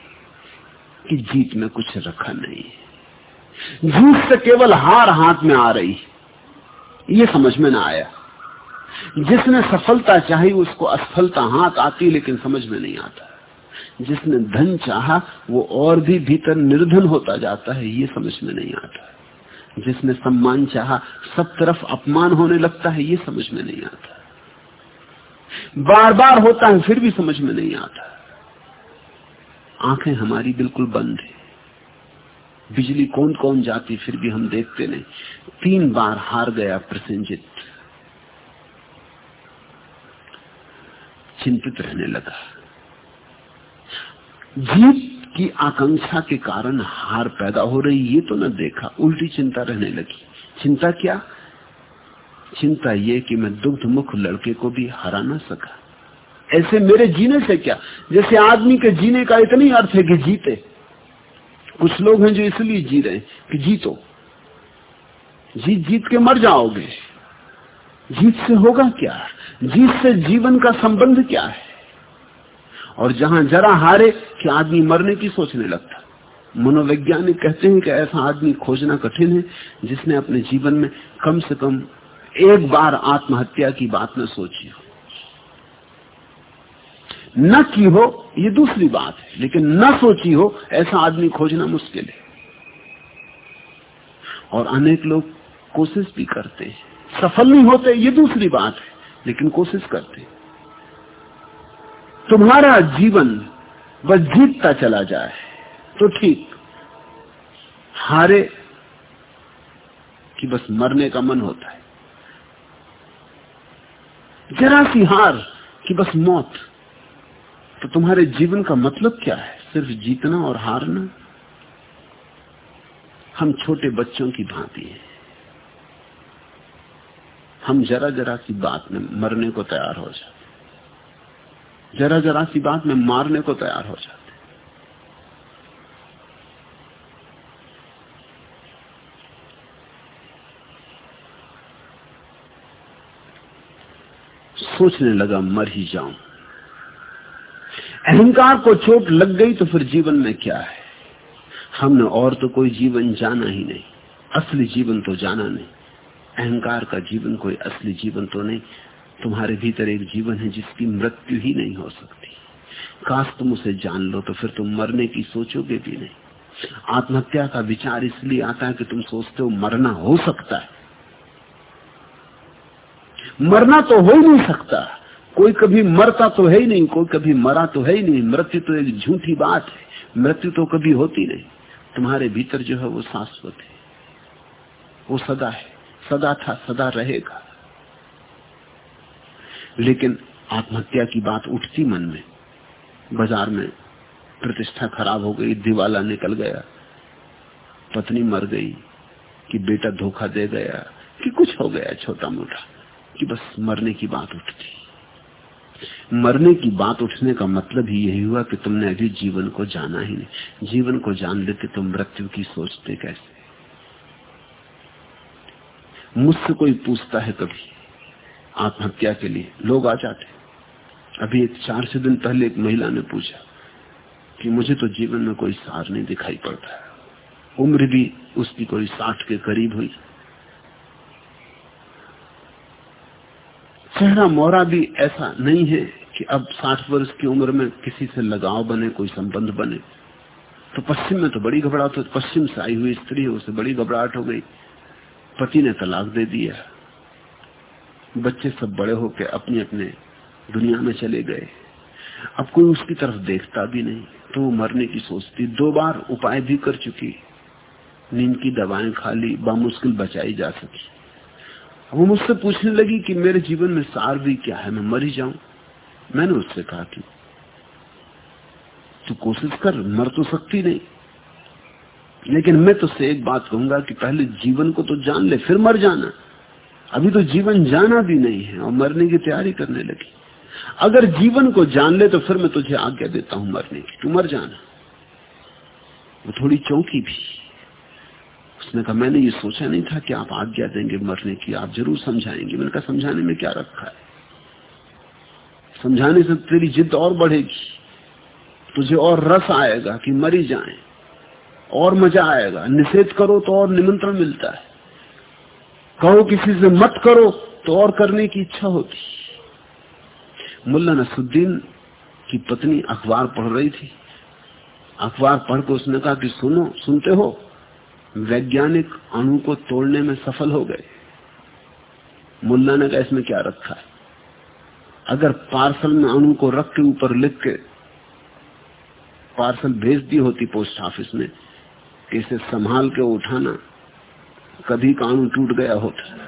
कि जीत में कुछ रखा नहीं जीत से केवल हार हाथ में आ रही। ये समझ में ना आया। जिसने सफलता चाही उसको असफलता हाथ आती, लेकिन समझ में नहीं आता। जिसने धन चाहा, वो और भी भीतर निर्धन होता जाता है, ये समझ में नहीं आता। जिसने सम्मान चाहा, सब तरफ़ अपमान होने लगता है, ये समझ में नहीं आता। बार बार होता है, फिर भी समझ में नहीं आता। आँखें हमारी बिल्कुल बंद है। बिजली कौन कौन जाती, फिर भी हम देखते नहीं। तीन बार हार गया प्रसंजित चिंतित रहने लगा। जीत की आकांक्षा के कारण हार पैदा हो रही, ये तो न देखा, उल्टी चिंता रहने लगी। चिंता क्या? चिंता ये कि मैं दुग्ध मुख लड़के को भी हरा ना सका। ऐसे मेरे जीने से क्या? जैसे आदमी के जीने का इतना अर्थ है कि जीते। कुछ लोग हैं जो इसलिए जी रहे कि जीतो। जीत जीत के मर जाओगे। जीत से होगा क्या? जीत से जीवन का संबंध क्या है? और जहाँ जरा हारे कि आदमी मरने की सोचने लगता। मनोवैज्ञानिक कहते हैं कि ऐसा आदमी खोजना कठिन है, जिसने अपने जीवन में कम से कम एक बार आत्महत्या की बात न सोची हो। न की हो, ये दूसरी बात है, लेकिन न सोची हो, ऐसा आदमी खोजना मुश्किल है। और अनेक लोग कोशिश भी करते हैं। सफल नहीं होते, ये दूसरी बात है। लेकिन कोशिश करते। तुम्हारा जीवन बस जीतता चला जाए तो ठीक। हारे कि बस मरने का मन होता है। जरा सी हार कि बस मौत तो तुम्हारे जीवन का मतलब क्या है? सिर्फ़ जीतना और हारना? हम छोटे बच्चों की भांति हैं। हम जरा जरा सी बात में मरने को तैयार हो जाते जरा जरा सी बात में मारने को तैयार हो जाते सोचने लगा, मर ही जाऊँ। अहंकार को चोट लग गई तो फिर जीवन में क्या है? हमने और तो कोई जीवन जाना ही नहीं। असली जीवन तो जाना नहीं। अहंकार का जीवन कोई असली जीवन तो नहीं। तुम्हारे भीतर एक जीवन है जिसकी मृत्यु ही नहीं हो सकती। काश तुम उसे जान लो तो फिर तुम मरने की सोचोगे भी नहीं। आत्महत्या का विचार इसलिए आता है कि तुम सोचते हो मरना हो सकता है। मरना तो हो ही नहीं सकता। कोई कभी मरता तो है ही नहीं, कोई कभी मरा तो है ही नहीं। मृत्यु तो एक झूठी बात है। मृत्यु तो कभी होती नहीं। तुम्हारे भीतर जो है वो शाश्वत है। वो सदा है। सदा था, सदा रहेगा। लेकिन आत्महत्या की बात उठती मन में, बाज़ार में प्रतिष्ठा खराब हो गई, दिवाला निकल गया, पत्नी मर गई, कि बेटा धोखा दे गया, कि कुछ हो गया छोटा मोटा कि बस मरने की बात उठती। मरने की बात उठने का मतलब ही यही हुआ कि तुमने अभी जीवन को जाना ही नहीं। जीवन को जान लेते तुम मृत्यु की सोचते कैसे? मुझसे कोई पूछता है कभी आत्महत्या के लिए। लोग आ जाते अभी एक चार छह दिन पहले एक महिला ने पूछा कि मुझे तो जीवन में कोई सार नहीं दिखाई पड़ता उम्र भी उसकी कोई साठ के करीब हुई। चेहरा मोरा भी ऐसा नहीं है कि अब साठ वर्ष की उम्र में किसी से लगाव बने, कोई संबंध बने। तो पश्चिम में तो बड़ी घबराहट पश्चिम से आई हुई स्त्री है उसे बड़ी घबराहट हो गई। पति ने तलाक दे दिया। बच्चे सब बड़े होके अपने अपने दुनिया में चले गए। अब कोई उसकी तरफ़ देखता भी नहीं तो वो मरने की सोचती। दो बार उपाय भी कर चुकी। नींद की दवाएँ खा ली, बामुश्किल बचाई जा सकी। वो मुझसे पूछने लगी कि मेरे जीवन में सार भी क्या है, मैं मरी जाऊँ। मैंने उससे कहा कि तू कोशिश कर, मर तो सकती नहीं। लेकिन मैं तुझसे एक बात कहूँगा कि पहले जीवन को तो जान ले, फिर मर जाना। अभी तो जीवन जाना भी नहीं है और मरने की तैयारी करने लगी। अगर जीवन को जान ले तो फिर मैं तुझे आज्ञा देता हूँ मरने की। तू मर जाना। वो थोड़ी चौंकी भी। उसने कहा, मैंने ये सोचा नहीं था कि आप आज्ञा देंगे मरने की। आप ज़रूर समझाएँगे। मैंने कहा, समझाने में क्या रखा है? समझाने से तेरी जिद और बढ़ेगी। तुझे और रस आएगा कि मरी जाए। और मज़ा आएगा। निषेध करो तो और निमंत्रण मिलता है। कहो किसी से मत करो तो और करने की इच्छा होती। मुल्ला नसुद्दीन की पत्नी अखबार पढ़ रही थी। अखबार पढ़ के उसने कहा कि सुनो, सुनते हो, वैज्ञानिक अणु को तोड़ने में सफल हो गए। मुल्ला ने कहा, इसमें क्या रखा है? अगर पार्सल में अणु को रख के ऊपर लिख के पार्सल भेज दी होती पोस्ट ऑफ़िस में कि इसे संभाल के उठाना कभी का अणु टूट गया होता।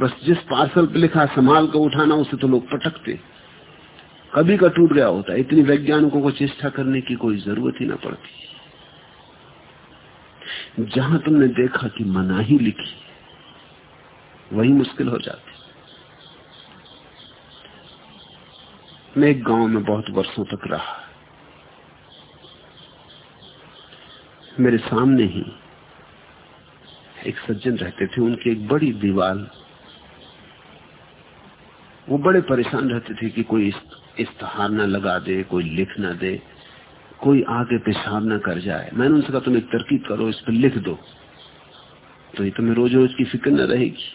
बस जिस पार्सल पे लिखा संभाल के उठाना, उसे तो लोग पटकते। कभी का टूट गया होता। इतनी वैज्ञानिकों को चेष्टा करने की कोई ज़रूरत ही ना पड़ती। जहाँ तुमने देखा कि मनाही लिखी, वही मुश्किल हो जाती। मैं एक गाँव में बहुत वर्षों तक रहा। मेरे सामने ही एक सज्जन रहते थे, उनकी एक बड़ी दीवार। वो बड़े परेशान रहते थे कि कोई इश्तहार न लगा दे, कोई लिख ना दे, कोई आगे पेशाब न कर जाए। मैंने उनसे कहा, तुम एक तरकीब करो, इस पर लिख दो। तो ये तुम्हें रोज रोज की फ़िक्र न रहेगी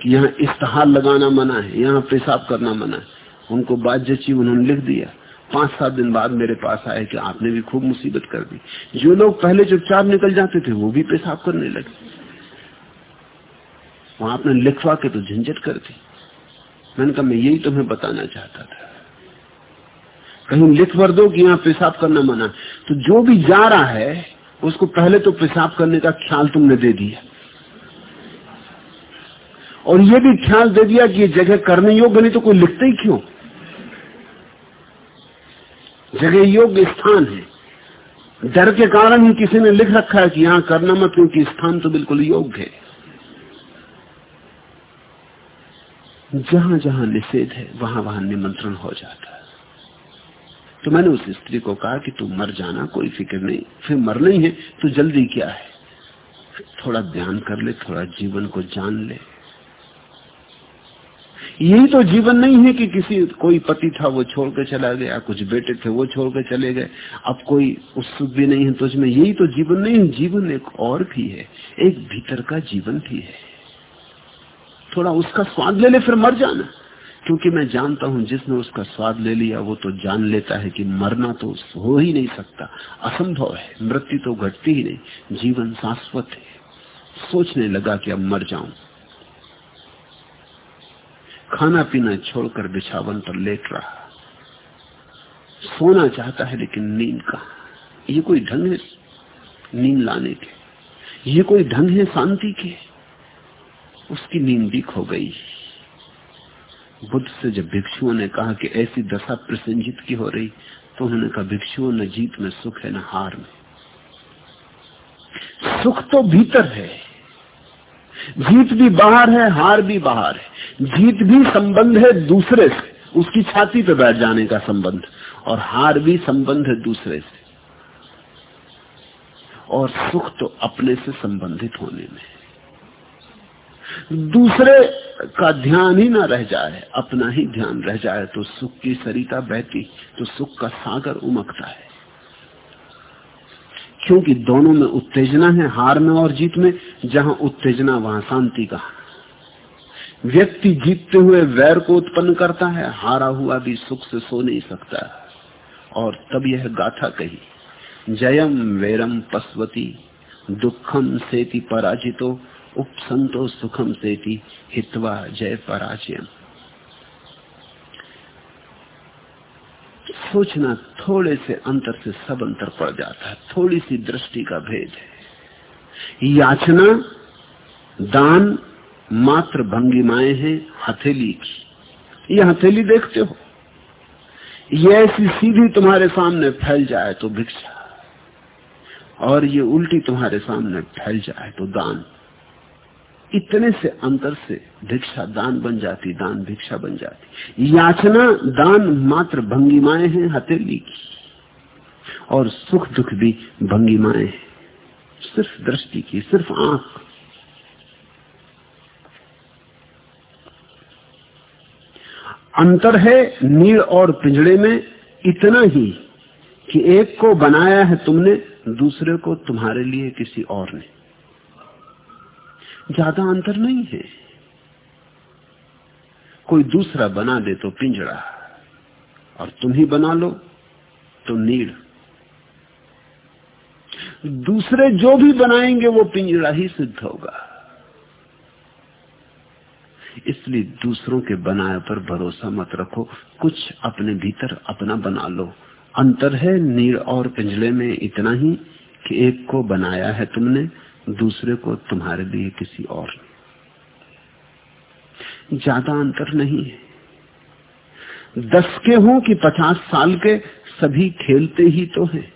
कि यहाँ इश्तहार लगाना मना है, यहाँ पेशाब करना मना है। उनको बात जची उन्होंने लिख दिया। पाँच सात दिन बाद मेरे पास आए कि आपने भी खूब मुसीबत कर दी। जो लोग पहले चुपचाप निकल जाते थे, वो भी पेशाब करने लगे। वहाँ आपने लिखवा के तो झंझट कर दी। मैंने कहा, मैं यही तुम्हें बताना चाहता था। कहीं लिख भर दो कि यहाँ पेशाब करना मना। तो जो भी जा रहा है, उसको पहले तो पेशाब करने का ख्याल तुमने दे दिया। और ये भी ख्याल दे दिया कि ये जगह करने योग्य नहीं तो कोई लिखते ही क्यों? जगह योग्य स्थान है। डर के कारण ही किसी ने लिख रखा है कि यहाँ करना मत, क्योंकि स्थान तो बिल्कुल योग्य है। जहाँ जहाँ निषेध है वहाँ वहाँ निमंत्रण हो जाता है। तो मैंने उस स्त्री को कहा कि तू मर जाना, कोई फ़िक्र नहीं। फिर मर नहीं है तो जल्दी क्या है? थोड़ा ध्यान कर ले, थोड़ा जीवन को जान ले। यही तो जीवन नहीं है कि किसी, कोई पति था, वो छोड़ के चला गया, कुछ बेटे थे, वो छोड़ के चले गए। अब कोई उत्सुक भी नहीं है तो उसमें यही तो जीवन नहीं है जीवन एक और भी है, एक भीतर का जीवन भी है। थोड़ा उसका स्वाद ले ले, फिर मर जाना। क्योंकि मैं जानता हूँ, जिसने उसका स्वाद ले लिया, वो तो जान लेता है कि मरना तो हो ही नहीं सकता। असंभव है, मृत्यु तो घटती ही नहीं, जीवन शाश्वत है। सोचने लगा कि अब मर जाऊँ। खाना पीना छोड़कर बिछावन पर लेट रहा। सोना चाहता है लेकिन नींद का ये कोई ढंग है नींद लाने के? ये कोई ढंग है शांति के? उसकी नींद भी खो गई। बुद्ध से जब भिक्षुओं ने कहा कि ऐसी दशा प्रसंजित की हो रही तो उन्होंने कहा, भिक्षुओं, न जीत में सुख है, न हार में। सुख तो भीतर है। जीत भी बाहर है, हार भी बाहर है। जीत भी संबंध है दूसरे से, उसकी छाती पे बैठ जाने का संबंध, और हार भी संबंध है दूसरे से। और सुख तो अपने से संबंधित होने में दूसरे का ध्यान ही ना रह जाए, अपना ही ध्यान रह जाए तो सुख की सरिता बहती तो सुख का सागर उमकता है। क्योंकि दोनों में उत्तेजना है, हार में और जीत में, जहाँ उत्तेजना, वहाँ शांति का व्यक्ति जीतते हुए वैर को उत्पन्न करता है, हारा हुआ भी सुख से सो नहीं सकता। और तब यह गाथा कही, जयम वैरम पशवती दुखम सेति पराजितो, उपसंतो सुखम सेति हितवा जय पराजयम। सोचना थोड़े से अंतर से सब अंतर पड़ जाता है, थोड़ी सी दृष्टि का भेद है। याचना, दान मात्र भंगिमाएँ हैं हथेली की। ये हथेली देखते हो? ये ऐसी सीधी तुम्हारे सामने फैल जाए तो भिक्षा, और ये उल्टी तुम्हारे सामने फैल जाए तो दान। इतने से अंतर से भिक्षा, दान बन जाती, दान भिक्षा बन जाती। याचना, दान मात्र भंगिमाएँ हैं हथेली की, और सुख दुख भी भंगिमाएँ हैं। सिर्फ़ दृष्टि की, सिर्फ़ आँख। अंतर है नीड़ और पिंजड़े में इतना ही कि एक को बनाया है तुमने, दूसरे को तुम्हारे लिए किसी और ने। ज़्यादा अंतर नहीं है। कोई दूसरा बना दे तो पिंजड़ा और तुम ही बना लो तो नीड़ दूसरे जो भी बनाएँगे वो पिंजड़ा ही सिद्ध होगा। इसलिए दूसरों के बनाए पर भरोसा मत रखो। कुछ अपने भीतर अपना बना लो। अंतर है नीड़ और पिंजले में इतना ही कि एक को बनाया है तुमने, दूसरे को तुम्हारे लिए किसी और। ज़्यादा अंतर नहीं है। दस के हों कि पचास साल के सभी खेलते ही तो हैं।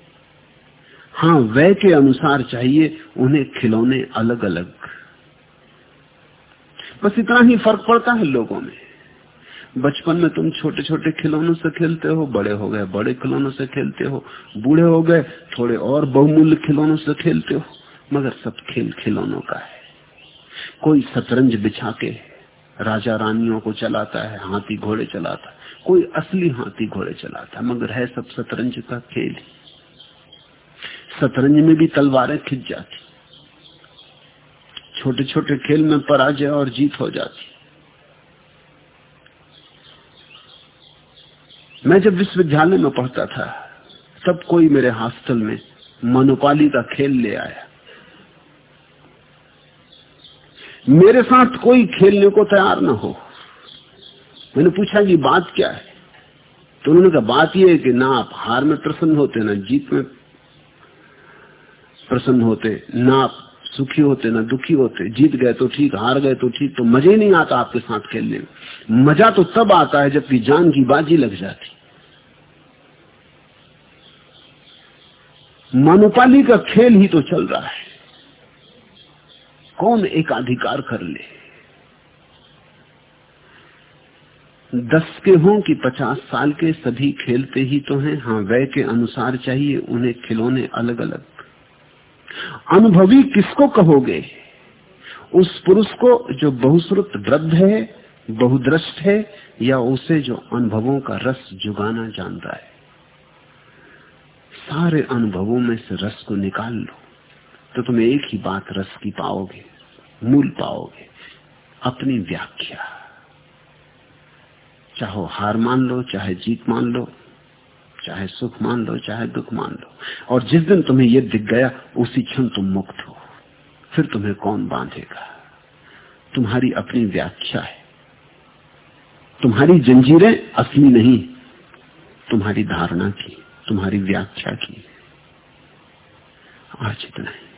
हाँ वह के अनुसार चाहिए उन्हें खिलौने अलग अलग बस इतना ही फ़र्क पड़ता है लोगों में। बचपन में तुम छोटे छोटे खिलौनों से खेलते हो, बड़े हो गए, बड़े खिलौनों से खेलते हो, बूढ़े हो गए, थोड़े और बहुमूल्य खिलौनों से खेलते हो, मगर सब खेल खिलौनों का है। कोई शतरंज बिछा के राजा रानियों को चलाता है, हाथी घोड़े चलाता है, कोई असली हाथी घोड़े चलाता है, मगर है सब शतरंज का खेल शतरंज में भी तलवारें खिंच जाती। छोटे छोटे खेल में पराजय और जीत हो जाती। मैं जब विश्वविद्यालय में पढ़ता था, तब कोई मेरे हॉस्टल में मनोपाली का खेल ले आया। मेरे साथ कोई खेलने को तैयार ना हो। मैंने पूछा कि बात क्या है? तो उन्होंने कहा, बात यह है कि ना आप हार में प्रसन्न होते, ना जीत में प्रसन्न होते, ना आप सुखी होते, ना दुखी होते, जीत गए तो ठीक, हार गए तो ठीक तो मज़े नहीं आता आपके साथ खेलने में। मज़ा तो तब आता है जबकि जान की बाजी लग जाती। मनोपाली का खेल ही तो चल रहा है। कौन एक अधिकार कर ले? दस के हों कि पचास साल के सभी खेलते ही तो हैं। हाँ वह के अनुसार चाहिए, उन्हें खिलौने अलग अलग अनुभवी किसको कहोगे? उस पुरुष को जो बहुश्रुत वृद्ध है बहुदृष्ट है, या उसे जो अनुभवों का रस जुगाना जानता है? सारे अनुभवों में से रस को निकाल लो तो तुम एक ही बात रस की पाओगे, मूल पाओगे, अपनी व्याख्या। चाहे हार मान लो, चाहे जीत मान लो चाहे सुख मान लो, चाहे दुख मान लो। और जिस दिन तुम्हें यह दिख गया, उसी क्षण तुम मुक्त हो। फिर तुम्हें कौन बांधेगा? तुम्हारी अपनी व्याख्या है। तुम्हारी जंजीरें असली नहीं, तुम्हारी धारणा की, तुम्हारी व्याख्या की। आज इतना है।